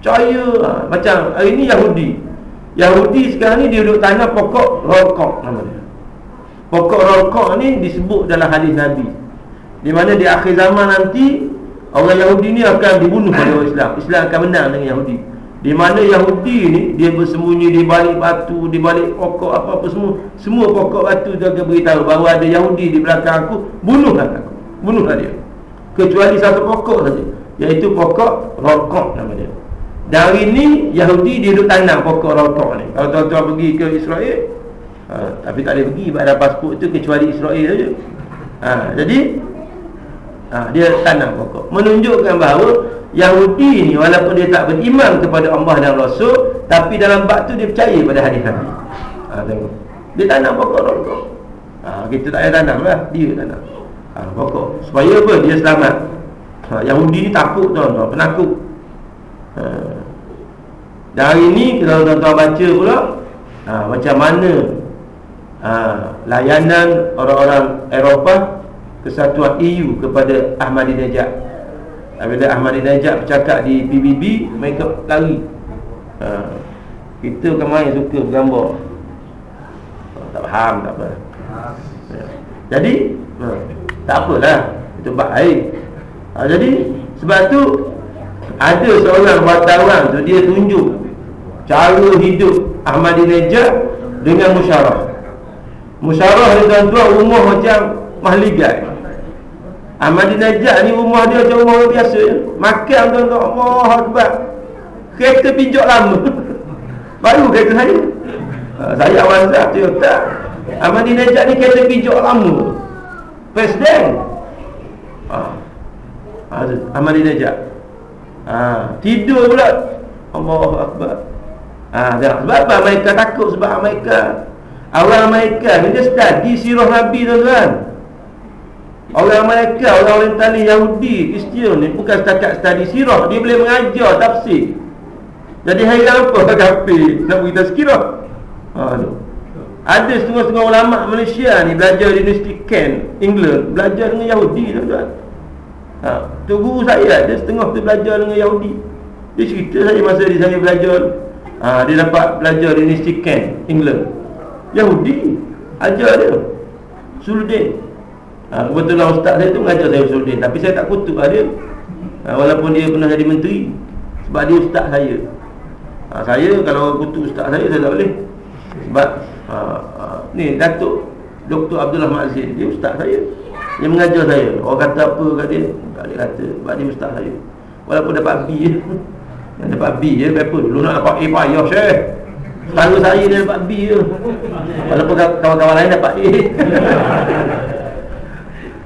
Cahaya. Ha, Macam hari ni Yahudi. Yahudi sekarang ni dia duduk tanah pokok rokok nama dia Pokok rokok ni disebut dalam hadis Nabi. Di mana di akhir zaman nanti Orang Yahudi ni akan dibunuh oleh orang Islam. Islam akan menang dengan Yahudi. Di mana Yahudi ni Dia bersembunyi di balik batu Di balik pokok apa-apa semua. Semua pokok batu tu akan beritahu Bahawa ada Yahudi di belakang aku. Bunuhlah aku. Bunuhlah dia. Kecuali satu pokok saja Iaitu pokok rokok nama dia. Dari ni Yahudi dia duduk tanam pokok rokok ni. Kalau tuan-tuan pergi ke Israel ha, Tapi tak boleh pergi sebab ada pasport tu kecuali Israel saja. Ha, Jadi ha, Dia tanam pokok. Menunjukkan bahawa Yahudi ni walaupun dia tak beriman kepada Allah dan Rasul Tapi dalam bak tu dia percaya pada hadis Nabi. Ha, tengok. Dia tanam pokok rokok. Ha, Kita tak payah tanam lah. Dia tanam. Ha, pokok. Supaya apa? Dia selamat ha, Yahudi ni takut tuan-tuan Penakut. Ha. Dan hari ni Kalau tuan-tuan baca pula ha, Macam mana ha, Layanan orang-orang Eropah Kesatuan EU kepada Ahmadinejad. Bila Ahmadinejad bercakap di PBB Mereka lari. Ha. Kita bukan main suka bergambar. Tak faham tak apa. Ha. Jadi ha, Tak apalah. Itu baik ha, Jadi sebab tu Ada seorang wartawan tu Dia tunjuk cara hidup Ahmadinejad dengan musyarah musyarah ni tuan-tuan rumah macam mahligai. Ahmadinejad ni rumah dia macam rumah biasa makan tuan-tuan Allah Akbar. Kereta pijak lama. Baru kereta saya. Ha, saya Awanzah Toyota Ahmadinejad ni kereta pijak lama. Presiden. Ahmadinejad ha. tidur pula Allah Akbar ha, sebab apa mereka takut sebab mereka orang mereka ni dia study sirah Nabi tuan-tuan Orang mereka, orang orientalis Yahudi, Kristian ni bukan setakat study sirah, dia boleh mengajar tafsir. Jadi hairan apa kafir nak beritahu sekirah? Ha. Ada setengah-setengah ulama Malaysia ni belajar di University Kent, England, belajar dengan Yahudi tuan-tuan. Ha, tu guru saya ada setengah tu belajar dengan Yahudi. Dia cerita saya masa dia saya belajar ha, dia dapat belajar di University Kent, England. Yahudi ajar dia. Suluddin. Ha, kebetulan ustaz saya tu mengajar saya Suluddin, tapi saya tak kutuk lah dia. Ha, walaupun dia pernah jadi menteri sebab dia ustaz saya. Ha, saya kalau kutuk ustaz saya saya tak boleh. Sebab ha, ha, ni Datuk Dr. Abdullah Mazin dia ustaz saya. Dia mengajar saya. Orang kata apa kat dia? Boleh kata sebab dia saya. Walaupun dapat B je. Yang dapat B je paper dulu nak dapat A payah syekh. Setara saya dia dapat B je. Walaupun kawan-kawan lain dapat A.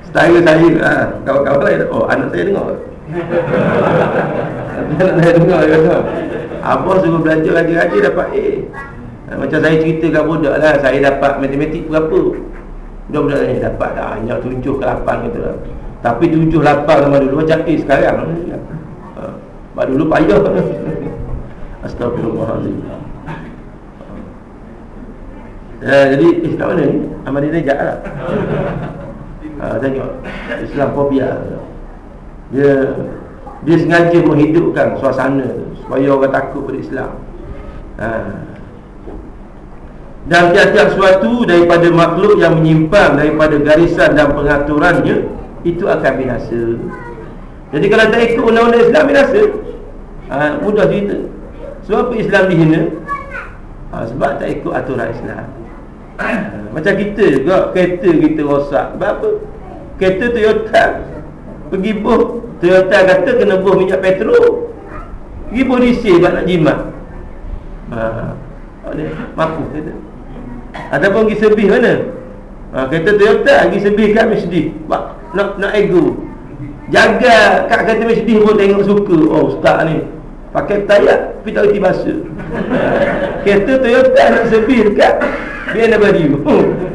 Setara saya ha, kawan-kawan lain oh anak saya dengar. anak saya dengar kata. Abah suruh belajar lagi-lagi dapat A ha, Macam saya cerita kat budak lah Saya dapat matematik berapa Budak-budak ni dapat dah Hanya tujuh ke lapan gitu lah Tapi tujuh lapan sama dulu macam A sekarang? Sebab dulu payah. Astagfirullahaladzim. Ya, jadi eh, kat mana ni? Amal Dinajak lah. Ha, Tengok Islam fobia. Dia Dia sengaja menghidupkan suasana Supaya orang takut pada Islam. Ha. Dan tiap-tiap sesuatu Daripada makhluk yang menyimpang Daripada garisan dan pengaturannya Itu akan binasa. Jadi kalau tak ikut undang-undang Islam Binasa ha, Mudah cerita. Sebab apa Islam dihina? Ha, Sebab tak ikut aturan Islam. Ha, Macam kita juga Kereta kita rosak. Sebab apa? Kereta Toyota Pergi buh Toyota kata kena buh minyak petrol. Pergi polisi sebab nak jimat. Ha, Mampu kata Ataupun pergi sebih mana? Ha, Kata Toyota pergi sebih kat Mercedes nak, nak ego. Jaga kat kata Mercedes pun tengok suka. Oh ustaz ni. Pakai tayak tapi tak reti bahasa. Kereta Toyota nak sebih dekat BMW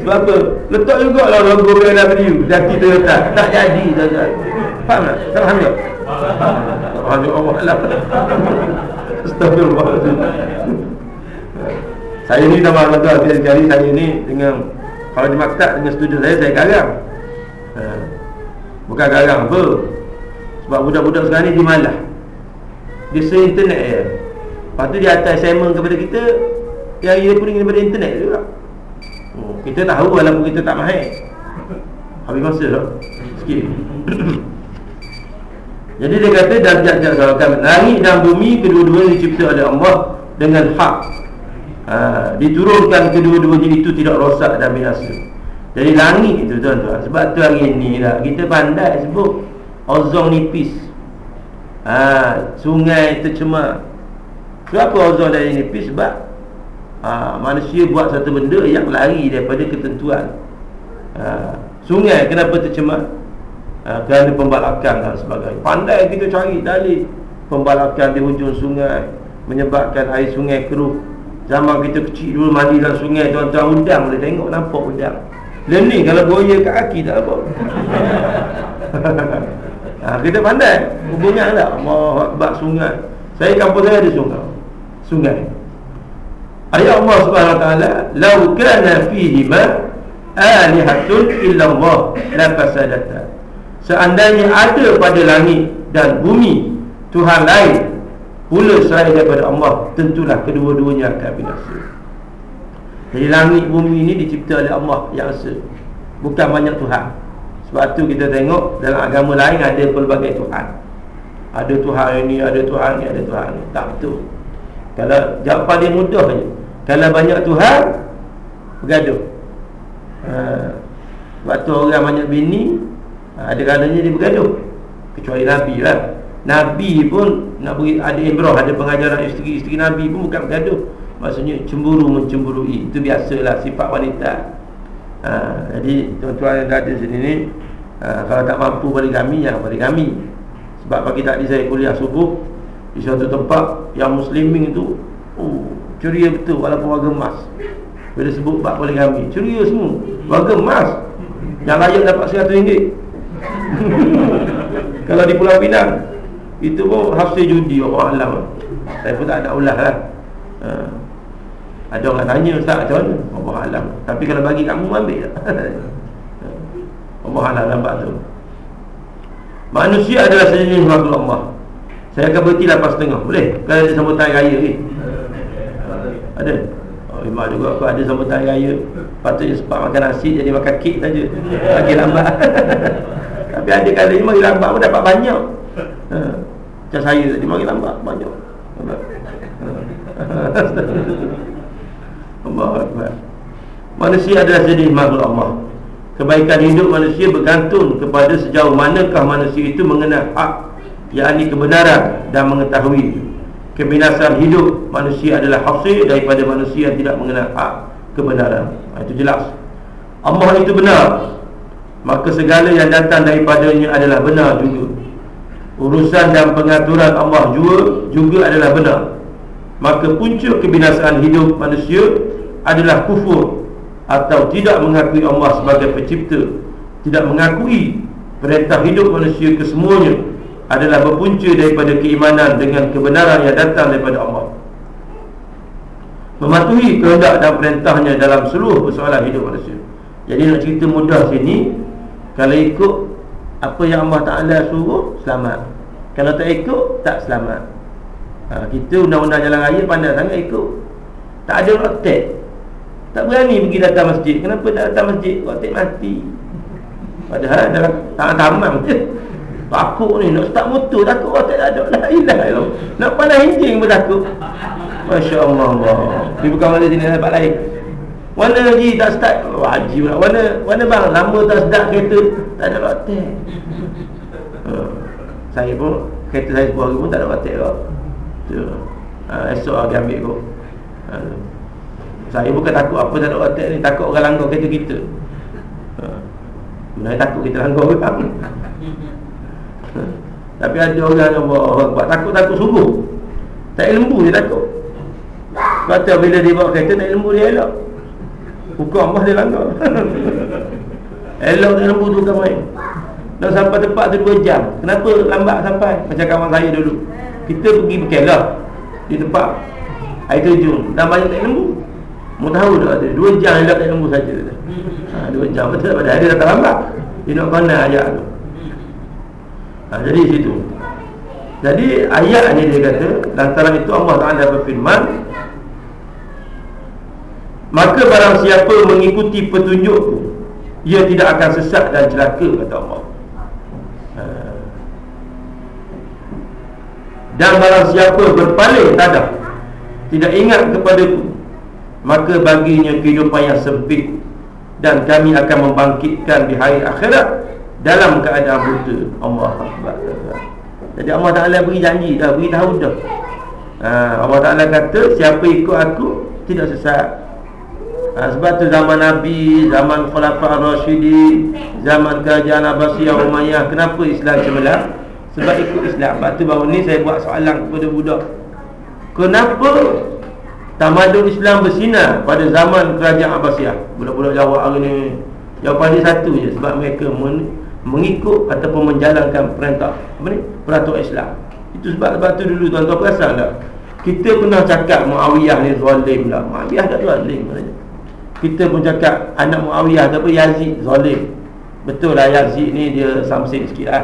Sebab apa? Letak juga lah logo BMW Daki Toyota. Tak jadi Faham tak? Faham tak? Hanya Allah Alam Astagfirullahaladzim. Saya ni sama Allah tu Sekali saya ni dengan Kalau di maktab dengan studio saya Saya garang. Ha. Bukan garang apa Sebab budak-budak sekarang ni Dia malah Dia se-internet je Lepas tu dia atas assignment kepada kita Yang ia kuning daripada internet juga. Oh, Kita tahu walaupun kita tak mahal Habis masa tak? Sikit. Jadi dia kata dan jat-jat salahkan Langit dan bumi kedua-duanya dicipta oleh Allah Dengan hak. Ha, Diturunkan kedua-duanya itu tidak rosak dan binasa Jadi langit itu tuan-tuan. Sebab tu hari ini lah Kita pandai sebut Ozon nipis ha, Sungai tercemar. Kenapa ozon dari nipis? Sebab ha, Manusia buat satu benda yang lari daripada ketentuan. Ha, Sungai kenapa tercemar? ha, kerana pembalakan dan sebagainya. Pandai kita cari dalih pembalakan di hujung sungai menyebabkan air sungai keruh. Zaman kita kecil dulu mandi dalam sungai tuan-tuan udang boleh tengok nampak udang learning kalau buaya kat kaki tak apa. Ha, kita pandai. Hubungan tak Allah Akbar sungai. Saya kampung saya ada sungai. Sungai. Ayat Allah subhanahu wa ta'ala lau kana fihima alihatun illa Allah la fasadata. Seandainya ada pada langit dan bumi Tuhan lain Pula selain daripada Allah Tentulah kedua-duanya akan binasa Jadi langit bumi ini dicipta oleh Allah yang asa. Bukan banyak Tuhan. Sebab tu kita tengok dalam agama lain ada pelbagai Tuhan. Ada Tuhan ini, ada Tuhan ini, ada Tuhan ini Tak betul. Kalau jawapan dia mudah je. Kalau banyak Tuhan Bergaduh. Ha, Sebab tu orang banyak bini ha, Ada kalanya dia bergaduh. Kecuali Nabi lah. Nabi pun nak beri ada ibrah Ada pengajaran isteri-isteri Nabi pun bukan bergaduh Maksudnya cemburu mencemburui. Itu biasalah sifat wanita. Ha, Jadi tuan-tuan yang ada sini ni ha, Kalau tak mampu pada kami Yang pada kami. Sebab pagi tadi saya kuliah subuh Di suatu tempat yang muslimin itu oh, Ceria betul walaupun warga emas. Bila sebut bab kami Ceria semua. Warga emas. Yang layak dapat RM100 Kalau di Pulau Pinang Itu pun hasil judi Allah Alam. Saya pun tak ada ulah lah. Ha. Ada orang tanya Ustaz macam mana Allah Alam Tapi kalau bagi kamu ambil tak Allah Alam nampak tu Manusia adalah sejenis makhluk Allah Saya akan berhenti lapan setengah Boleh? Kalau ada sambutan raya ni Ada? Oh, Imak juga aku ada sambutan raya Patutnya sempat makan nasi Jadi makan kek saja Lagi lambat Tapi ada kali ni mari lambat pun dapat banyak ha. Macam saya tadi mari lambat Banyak Allah Akbar. Manusia adalah jenis makhluk Allah. Kebaikan hidup manusia bergantung kepada sejauh manakah manusia itu mengenal hak yakni kebenaran dan mengetahui. Kebinasan hidup manusia adalah hasil daripada manusia yang tidak mengenal hak kebenaran. Ha, Itu jelas. Allah itu benar. Maka segala yang datang daripadanya adalah benar juga. Urusan dan pengaturan Allah juga, juga adalah benar. Maka puncuk kebinasaan hidup manusia adalah kufur Atau tidak mengakui Allah sebagai pencipta Tidak mengakui perintah hidup manusia kesemuanya Adalah berpunca daripada keimanan dengan kebenaran yang datang daripada Allah. Mematuhi kehendak dan perintahnya dalam seluruh persoalan hidup manusia. Jadi nak cerita mudah sini Kalau ikut apa yang Allah Ta'ala suruh, selamat. Kalau tak ikut, tak selamat. Ha, Kita undang-undang jalan raya pandai sangat ikut. Tak ada rotek Tak berani pergi datang masjid. Kenapa tak datang masjid? Rotek mati. Padahal dalam tangan tamam je. Takut ni. Nak start motor takut. Rotek tak ada. Lah ilah ya. Nak pandai hinjing pun takut. Masya Allah Dia bukan mana sini tempat lain. Mana lagi tak start. Wajib lah. Mana, mana bang. Lama tak start kereta. Tak ada rotek ha. Saya pun Kereta saya sebuah pun tak ada rotek lah ha, esok lagi ambil kot ha, saya bukan takut apa tak ada otak ni takut orang langgar kereta kita. Ha, sebenarnya takut kita langgar orang ha, tapi ada orang yang buat, buat takut-takut sungguh. Tak lembu dia takut. Kata bila dia bawa kereta tak lembu dia elok. Hukum Allah dia langgar. Elok tak lembu tu bukan main dah sampai tempat tu 2 jam. Kenapa lambat sampai? Macam kawan saya dulu. Kita pergi berkelah di tempat air terjun. Dan banyak tak lembu mau tahu tak ada dua jam elak tak lembu saja. Ha, dua jam. Betul pada hari datang lambat dia nak mana ayat tu. Ha, jadi situ. Jadi ayat ni dia kata lantaran itu Allah Ta'ala berfirman maka barang siapa mengikuti petunjukku ia tidak akan sesat dan celaka kata Allah. Dan barang siapa berpaling tadah Tidak ingat kepadaku Maka baginya kehidupan yang sempit Dan kami akan membangkitkan di hari akhirat Dalam keadaan buta. Allah Jadi Allah Ta'ala beri janji dah Beri tahu dah. Ha, Allah Ta'ala kata Siapa ikut aku Tidak sesat. Ha, Sebab tu zaman Nabi Zaman Khulafah Rashidi Zaman Kerajaan Abbasiyah Umayyah Kenapa Islam sebelah? Sebab ikut Islam. Sebab tu baru ni saya buat soalan kepada budak. Kenapa Tamadun Islam bersinar pada zaman kerajaan Abbasiyah. Budak-budak jawab hari ni Jawapan dia satu je Sebab mereka men mengikut ataupun menjalankan perintah Apa ni? Peraturan Islam. Itu sebab sebab tu dulu tuan-tuan perasan tak? Kita pernah cakap Muawiyah ni zalim lah Muawiyah tak zalim Kita pun cakap anak Muawiyah ataupun Yazid zalim. Betul lah Yazid ni dia samsin sikit lah.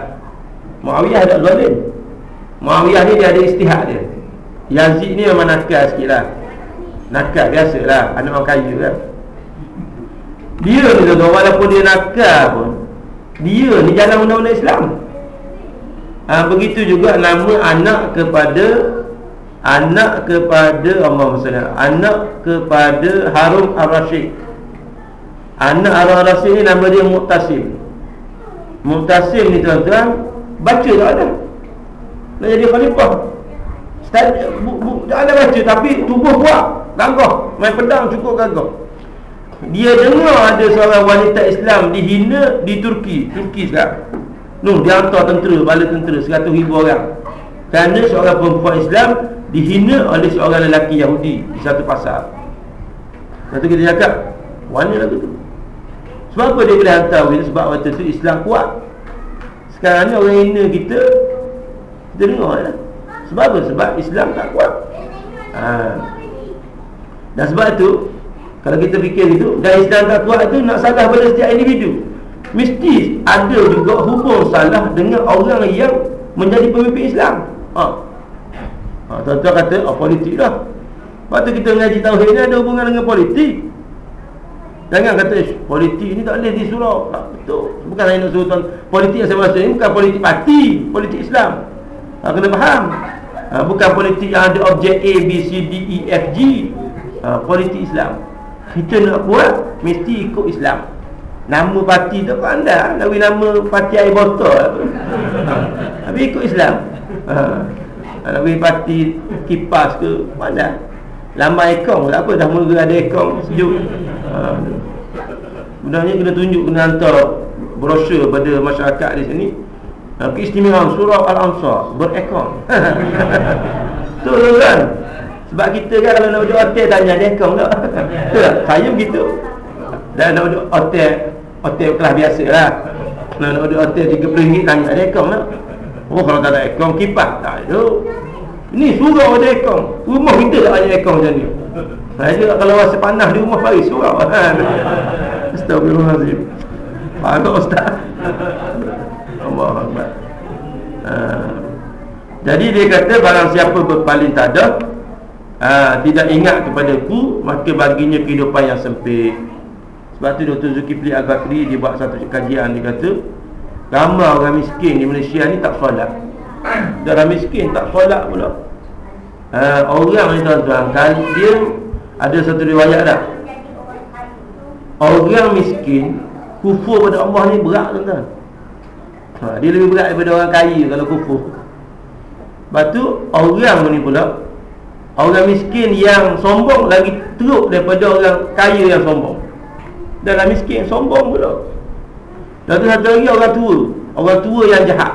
Muawiyah tak zalim. Muawiyah ni dia ada istihad dia. Yazid ni memang nakal sikit lah Nakal biasa lah Anak orang kaya kan? Dia ni tu walaupun dia nakal pun Dia ni jalan undang-undang Islam. Ha, Begitu juga nama anak kepada anak kepada Allah Masallah anak kepada Harun Ar-Rashid. Anak Harun Ar-Rashid ni nama dia Muqtasim. Muqtasim ni tuan-tuan baca tak ada. Nak jadi khalifah. Stadi, bu, bu, tak ada baca tapi tubuh kuat gagah main pedang cukup gagah dia dengar ada seorang wanita Islam dihina di Turki Turki sekarang Nuh, dia hantar tentera, bala tentera 100 ribu orang Kerana seorang perempuan Islam dihina oleh seorang lelaki Yahudi di satu pasar. Satu kita cakap, mana lagu tu? Sebab apa dia boleh hantar? Sebab waktu tu Islam kuat. Sekarang ni orang hina kita, kita dengar lah. Sebab apa? Sebab Islam tak kuat. Ha. Dan sebab tu, kalau kita fikir itu, dan Islam tak kuat itu nak salah pada setiap individu. Mesti ada juga hubung salah dengan orang yang menjadi pemimpin Islam. Ha. Ha, tuan-tuan kata, oh politik lah Lepas tu kita mengaji tauhid ni ada hubungan dengan politik. Jangan kata, politik ni tak boleh disuruh Tak betul. Bukan saya nak suruh tuan Politik yang saya maksud ni bukan politik parti Politik Islam. Ha, Kena faham. Ha, Bukan politik yang ada objek A, B, C, D, E, F, G ha, Politik Islam. Kita nak buat, mesti ikut Islam. Nama parti tu apa anda Lalu nama parti air botol. Tapi ikut Islam. Haa nak pergi parti kipas ke Mana Lama ekong tak apa Dah mula ada ekong Sejuk. Ha. Sebenarnya kena tunjuk Kena hantar brosur pada masyarakat di sini. Ha, Keistimewaan surah Al-Ansar Berekong. Tu kan Sebab kita kan Kalau nak duduk hotel Tanya ada ekong tak? Saya begitu. Dan nak duduk hotel Hotel kelas biasa lah nak duduk hotel RM30 Tanya ada ekong tak Oh kalau tak ada ekong kipas. Tak ada Ini surau ada ekong Rumah kita tak ada ekong macam ni. Saya kalau rasa panas di rumah pari surau. Astagfirullahaladzim. Faham Ustaz. Allah Akbar ha. Jadi dia kata barang siapa berpaling tak ada ha, Tidak ingat kepada ku Maka baginya kehidupan yang sempit. Sebab tu Dr. Zulkifli Al-Bakri Dia buat satu kajian Dia kata Ramai orang miskin di Malaysia ni tak solat. Orang miskin tak solat pula. Ha, Orang ni tuan-tuan dia ada satu riwayat dah. Orang miskin Kufur pada Allah ni berat tuan-tuan. Ha, Dia lebih berat daripada orang kaya kalau kufur. Lepas tu orang ni pula Orang miskin yang sombong lagi teruk daripada orang kaya yang sombong. Dalam miskin yang sombong pula. Dan tu satu lagi orang tua. Orang tua yang jahat.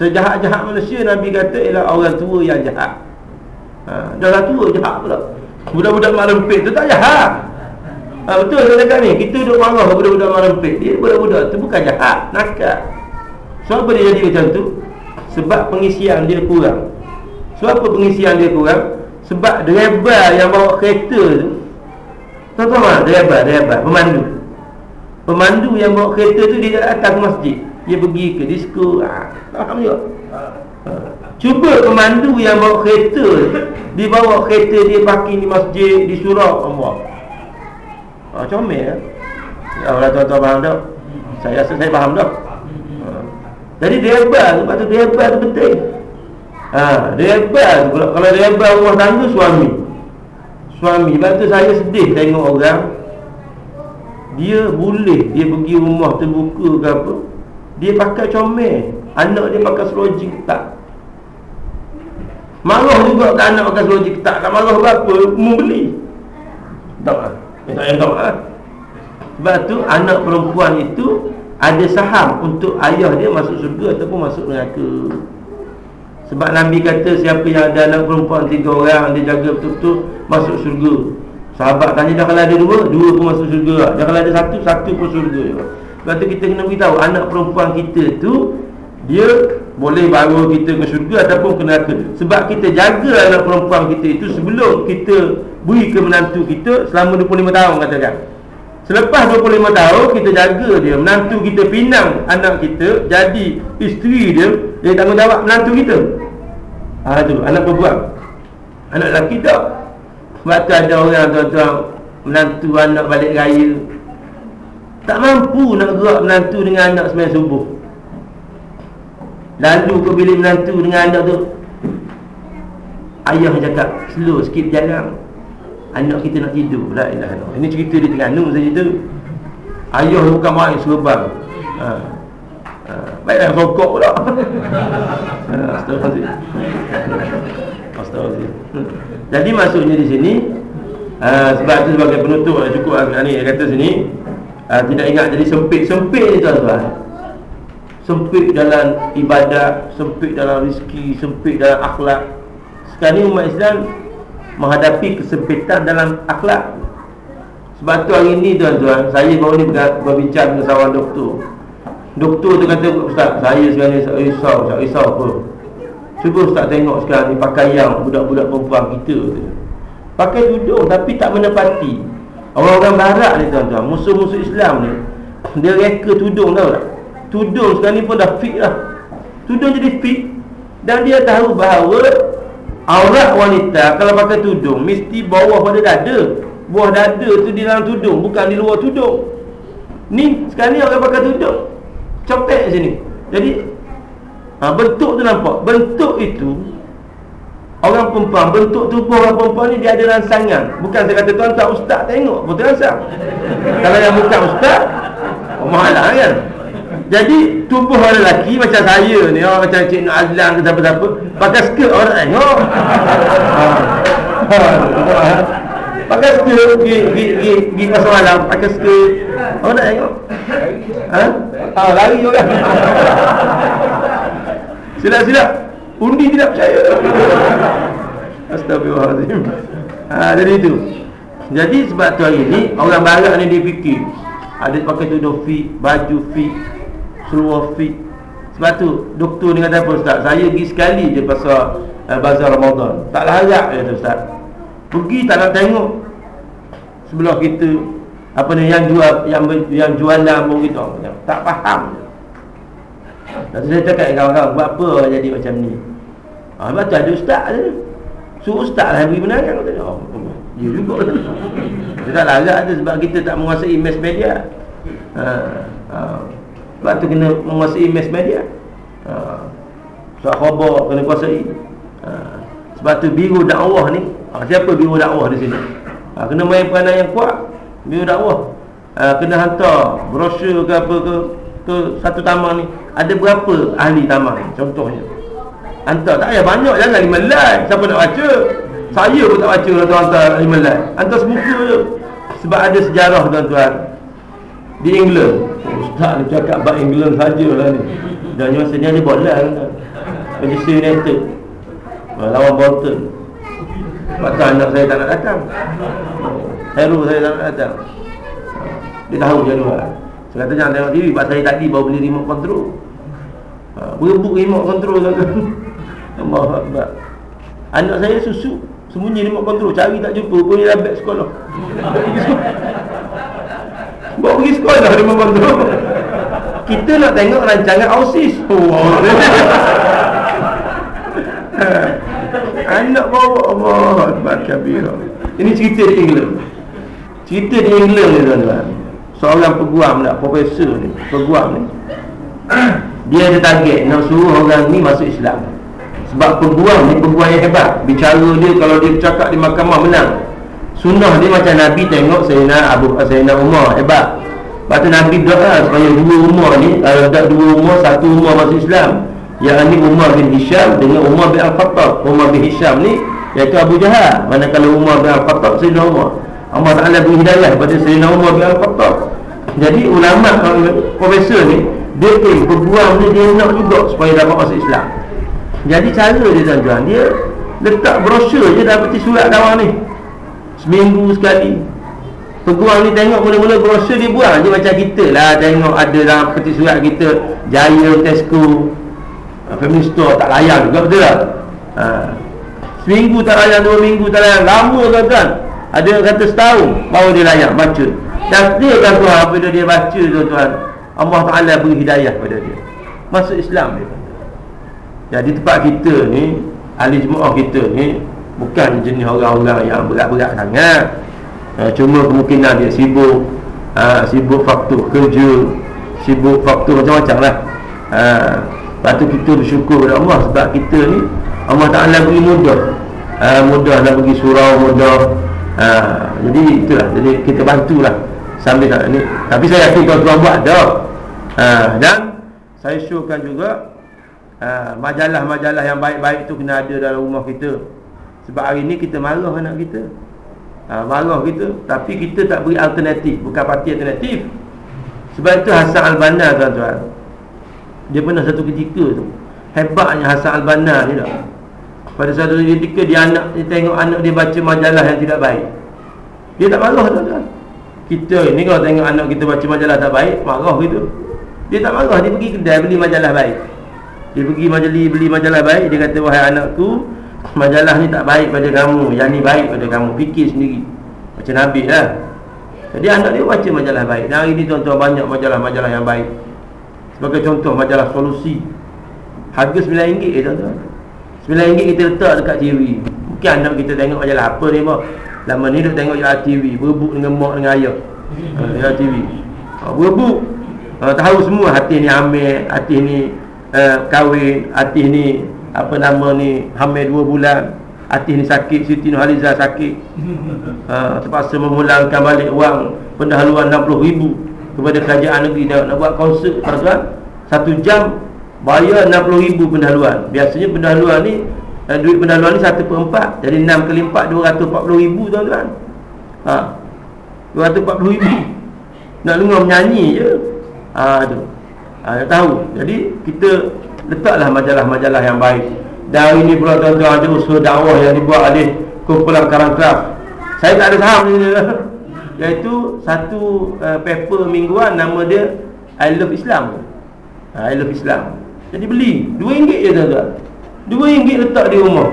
Sejahat-jahat manusia Nabi kata ialah orang tua yang jahat. Ha, Dah tua jahat pula. Budak-budak marempit tu tak jahat. Ha, Betul saya cakap ni? Kita duduk marah budak-budak marempit Dia budak-budak tu bukan jahat Nakal Sebab apa dia jadi macam tu? Sebab pengisian dia kurang Sebab apa pengisian dia kurang Sebab driver yang bawa kereta tu Tahu-tahu tak? Driver, driver, pemandu. Pemandu yang bawa kereta tu Dia datang ke masjid. Dia pergi ke disco. Ha, Faham juga? Ha. Cuba pemandu yang bawa kereta Dia bawa kereta dia parking di masjid Di surau Allah ha, Comel ya Ya Allah tuan-tuan faham tak? Saya rasa saya faham tak? Ha. Jadi hebat Sebab tu hebat tu penting ha, Dia hebat. Kalau hebat rumah tangga suami. Suami. Sebab tu saya sedih tengok orang. Dia boleh. Dia pergi rumah terbuka ke apa. Dia pakai comel. Anak dia pakai seloji ketat marah juga tak anak pakai seloji ketat tak marah berapa. Mu beli. Tak lah tak yang tak sebab tu anak perempuan itu ada saham untuk ayah dia masuk surga ataupun masuk neraka sebab Nabi kata siapa yang ada anak perempuan tiga orang dia jaga betul-betul masuk surga Sahabat tanya dah kalau ada dua, dua pun masuk syurga Dah kalau ada satu, satu pun syurga Sebab tu kita kena beritahu Anak perempuan kita tu Dia boleh bawa kita ke syurga Ataupun ke neraka Sebab kita jaga anak perempuan kita itu Sebelum kita beri ke menantu kita Selama 25 tahun katakan Selepas 25 tahun kita jaga dia. Menantu kita pinang anak kita Jadi isteri dia Dia tanggungjawab menantu kita. Ah tu anak perempuan. Anak lelaki tak. Sebab tu ada orang tuan-tuan Menantu anak balik raya. Tak mampu nak gerak menantu dengan anak sembilan subuh. Lalu ke bilik menantu dengan anak tu. Ayah cakap Slow sikit jalan Anak kita nak tidur La ilaha illallah. Ini cerita di Terengganu saja tu Ayah bukan main serban ha. ha. Baiklah rokok pula. Ha. Astagfirullah Astagfirullah Jadi maksudnya di sini uh, Sebab itu sebagai penutup Cukup ni dia kata sini uh, Tidak ingat jadi sempit-sempit ni tuan-tuan. Sempit dalam ibadat Sempit dalam rezeki Sempit dalam akhlak. Sekarang ni umat Islam Menghadapi kesempitan dalam akhlak. Sebab tu hari ni tuan-tuan Saya baru ni berbincang dengan seorang doktor. Doktor tu kata Ustaz saya sekarang ni risau Tak risau apa. Cuba Ustaz tengok sekarang ni Pakaian budak-budak perempuan kita. Tu. Pakai tudung tapi tak menepati. Orang-orang barat ni tuan-tuan Musuh-musuh Islam ni Dia reka tudung tau tak? Tudung sekarang ni pun dah fit lah. Tudung jadi fit Dan dia tahu bahawa Aurat wanita kalau pakai tudung Mesti bawah pada dada. Bawah dada tu di dalam tudung Bukan di luar tudung. Ni sekarang orang pakai tudung. Copek sini Jadi ha, Bentuk tu nampak. Bentuk itu Orang perempuan Bentuk tubuh orang perempuan ni Dia ada rangsangan Bukan saya kata tuan tak ustaz tengok. Betul rangsang Kalau yang bukan ustaz Oh mahal kan jadi tubuh orang lelaki macam saya ni oh, Macam Cik Nur Azlan ke siapa-siapa Pakai skirt orang tengok Pakai skirt pergi, pergi, pergi, pergi pasal malam Pakai skirt. Orang nak tengok ha? ha? Lari orang Silap-silap Undi tidak percaya. Astagfirullahaladzim. Ha, Jadi itu. Jadi sebab tu hari ni Orang barat ni dia fikir. Ada pakai tudung fit Baju fit seluar fit sebab tu doktor ni kata apa ustaz? Saya pergi sekali je pasal uh, bazar Ramadan. Tak layak kata ustaz. Pergi tak nak tengok. Sebelah kita apa ni yang jual yang yang jualan pun gitu tak faham. Dan saya cakap dengan kawan-kawan buat apa jadi macam ni? Ah, sebab tu ada ustaz je. Suruh ustaz lah beri menangan kata oh, dia juga. Dia tak layak tu sebab kita tak menguasai mass media. Ha, ha. Sebab tu kena menguasai mass media ha. Sebab khabar kena kuasai ha. Sebab tu biru dakwah ni ha. Siapa biru dakwah di sini ha. Kena main peranan yang kuat Biru dakwah ha. Kena hantar brosur ke apa ke Ke satu taman ni Ada berapa ahli taman ni Contohnya Hantar tak payah banyak Jangan lima like Siapa nak baca Saya pun tak baca Tuan-tuan lima like Hantar semuka je Sebab ada sejarah tuan-tuan Di England. Ustaz ni cakap Bak England saja lah ni Dan masa ni ada bola kan Manchester United. Lawan Bolton. Tu anak saya tak nak datang. Hero saya tak nak datang. Dia tahu jadual Saya kata jangan tengok TV Sebab saya tadi baru beli remote control. Ha, Berebut remote control Allah Akbar. Anak saya susu Sembunyi remote control. Cari tak jumpa Pun dia dah back sekolah Bawa pergi sekolah dia membantu Kita nak tengok rancangan ausis oh, Anak bawa Allah kabir Ini cerita di England. Cerita di England ni tuan-tuan. Seorang peguam nak Profesor ni Peguam ni. Dia ada target Nak suruh orang ni masuk Islam. Sebab peguam ni Peguam yang hebat. Bicara dia Kalau dia cakap di mahkamah menang Sunnah dia macam Nabi tengok Sayyidina Abu Sayyidina Umar hebat. Lepas tu Nabi doa supaya dua Umar ni kalau tak dua Umar satu Umar masuk Islam. Yang ini Umar bin Hisham dengan Umar bin Al-Khattab. Umar bin Hisham ni iaitu Abu Jahal. Manakala Umar bin Al-Khattab Sayyidina Umar. Allah Taala beri hidayah kepada Sayyidina Umar bin Al-Khattab. Jadi ulama profesor ni dia eh berbuang ni dia nak juga supaya dapat masuk Islam. Jadi cara dia tuan-tuan dia letak brosur je dalam peti surat kawan ni Seminggu sekali. Peguam ni tengok mula-mula brosur dia buang. Je macam kita lah Tengok ada dalam peti surat kita Jaya, Tesco uh, Family Store tak layan juga betul tak? Ha. Seminggu tak layan, dua minggu tak layan. Lama kan Ada yang kata setahun baru dia layan, baca. Dan dia kan Tuhan apabila dia baca tuan-tuan Allah Ta'ala beri hidayah pada dia. Masuk Islam dia Jadi tempat kita ni Ahli Jemaah kita ni Bukan jenis orang-orang yang berat-berat sangat. Ha, Cuma kemungkinan dia sibuk ha, Sibuk faktor kerja Sibuk faktor macam-macam lah. Ha, Lepas tu kita bersyukur kepada Allah Sebab kita ni Allah Ta'ala beri mudah. Uh, mudah nak pergi surau mudah. Uh, jadi itulah jadi kita bantulah. Sambil tak ni. Tapi saya yakin tuan-tuan buat dah. Uh, dan saya showkan juga majalah-majalah uh, yang baik-baik tu kena ada dalam rumah kita sebab hari ni kita marah anak kita. Uh, marah kita tapi kita tak beri alternatif. Bukan parti alternatif. Sebab itu Hasan Al-Banna tuan-tuan. Dia pernah satu ketika tu. Hebatnya Hasan Al-Banna ni tak Pada satu ketika dia anak Dia tengok anak dia baca majalah yang tidak baik. Dia tak marah tuan-tuan. Kita ni kalau tengok anak kita baca majalah tak baik Marah gitu. Dia tak marah Dia pergi kedai beli majalah baik. Dia pergi majali beli majalah baik. Dia kata wahai anakku Majalah ni tak baik pada kamu. Yang ni baik pada kamu. Fikir sendiri. Macam Nabi lah. Jadi anak dia baca majalah baik. Dan hari ni tuan-tuan banyak majalah-majalah yang baik. Sebagai contoh majalah solusi. Harga RM9 eh tuan-tuan? RM9 kita letak dekat TV Mungkin anak kita tengok majalah apa ni bak Lama ni duk tengok TV Berebuk dengan mak dengan ayah. Ha, TV ha, Berebuk ha, Tahu semua hati ni hamil Hati ni uh, kahwin Hati ni apa nama ni? Hamil 2 bulan. Hati ni sakit Siti Nuhaliza sakit. Ha, Terpaksa memulangkan balik wang Pendahuluan RM60,000 Kepada kerajaan negeri. Nak, nak buat konsert tuan-tuan Satu jam Bayar RM60,000 pendahuluan. Biasanya pendahuluan ni eh, Duit pendahuluan ni 1 per 4 Jadi 6 kali 4 RM240,000 tuan-tuan. Ha. RM240,000 Nak dengar menyanyi je. Ha, tu. Ha, tahu. Jadi kita letaklah majalah-majalah yang baik. Dan hari ni pula tuan-tuan ada usaha dakwah yang dibuat oleh Kumpulan Karangkraf Saya tak ada saham Iaitu satu uh, paper mingguan Nama dia I Love Islam. Ha, I Love Islam. Jadi beli. RM2 je tuan-tuan. RM2 letak di rumah.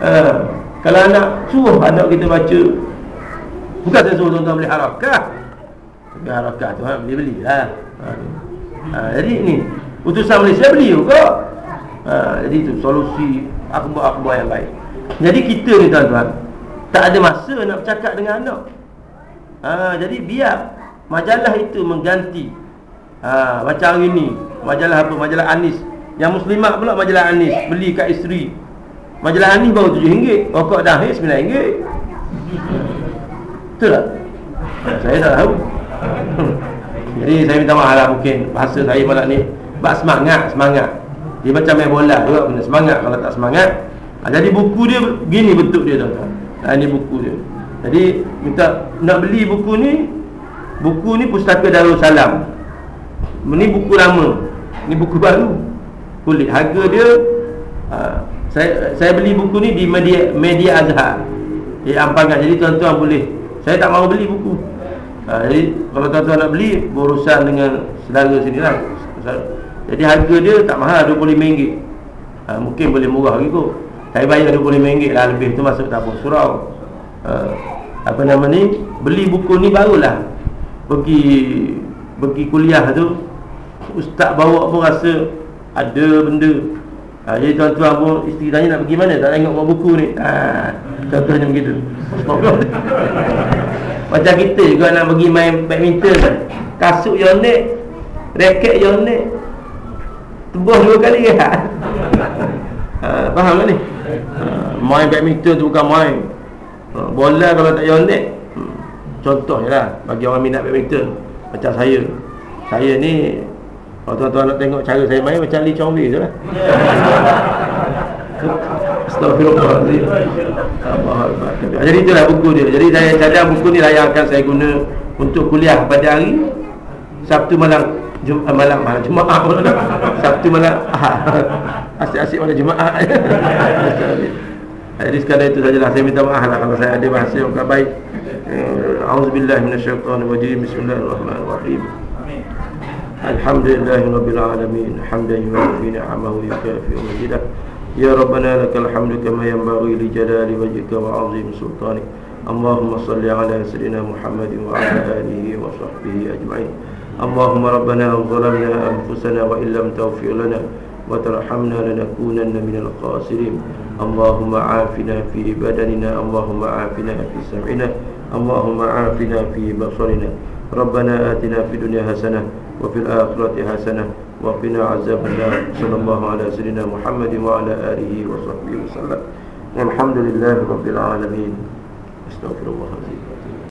Ha. Kalau anak Suruh anak kita baca. Bukan saya suruh tuan-tuan beli harakah. Tapi harakah tu ha, Beli-beli lah. Ha. Jadi ni Utusan Malaysia beli juga ha. Jadi tu solusi Akhbar-akhbar yang baik Jadi kita ni tuan-tuan Tak ada masa nak bercakap dengan anak ha. Jadi biar Majalah itu mengganti ha. Macam hari ni Majalah apa? Majalah Anis yang muslimat pula majalah Anis Beli kat isteri Majalah Anis baru RM7 Rokok dahir RM9 Betul tak? Saya tak tahu Jadi saya minta maaf lah mungkin Bahasa saya malam ni Bak semangat, semangat. Dia macam main bola juga kena semangat. Kalau tak semangat ha, Jadi buku dia Gini bentuk dia tuan-tuan. Ha, Ini buku dia. Jadi minta Nak beli buku ni Buku ni Pustaka Darul Salam Ini buku lama. Ini buku baru. Kulit harga dia uh, saya saya beli buku ni di media media Azhar. Di Ampangan jadi tuan-tuan boleh. Saya tak mahu beli buku. Uh, jadi kalau tuan-tuan nak beli berurusan dengan saudara sini lah jadi harga dia tak mahal RM25. Uh, mungkin boleh murah kot. Saya bayar RM25 lah lebih tu masuk tabung surau. Uh, apa nama ni? Beli buku ni barulah. Pergi pergi kuliah tu ustaz bawa pun rasa ada benda. Ha, Jadi tuan-tuan pun isteri tanya nak pergi mana? Tak tengok buku ni. Ha, Contohnya begitu. Macam kita juga nak pergi main badminton kan. Kasut yonek Raket yonek Tebuh dua kali ya? Ha, Faham tak ni? Ha, Main badminton tu bukan main. Ha, Bola kalau tak yonek hmm, Contohnya lah Bagi orang minat badminton Macam saya. Saya ni kalau tuan-tuan nak tengok cara saya main macam Lee Chong Wei je lah. Astagfirullahaladzim Jadi itulah buku dia. Jadi saya cadang buku ni lah yang akan saya guna Untuk kuliah pada hari Sabtu malam Jum uh, malam malam Jumaat pun Sabtu malam Asyik-asyik malam Jumaat Jadi sekadar itu sajalah Saya minta maaf lah Kalau saya ada bahasa yang tak baik eh, A'udzubillah minasyaitanirrajim Bismillahirrahmanirrahim الحمد لله رب العالمين حمدا يوافي نعمه ويكافئ مزيده يا ربنا لك الحمد كما ينبغي لجلال وجهك وعظيم سلطانك اللهم صل على سيدنا محمد وعلى اله وصحبه اجمعين اللهم ربنا ظلمنا انفسنا وان لم تغفر لنا وترحمنا لنكونن من الخاسرين. اللهم عافنا في بدننا اللهم عافنا في سمعنا اللهم عافنا في بصرنا. ربنا آتنا في الدنيا حسنة وفي الآخرة حسنة وقنا عذاب النار. صلى الله على سيدنا محمد وعلى آله وصحبه وسلم. Alhamdulillah Rabbil Alamin Astaghfirullahaladzim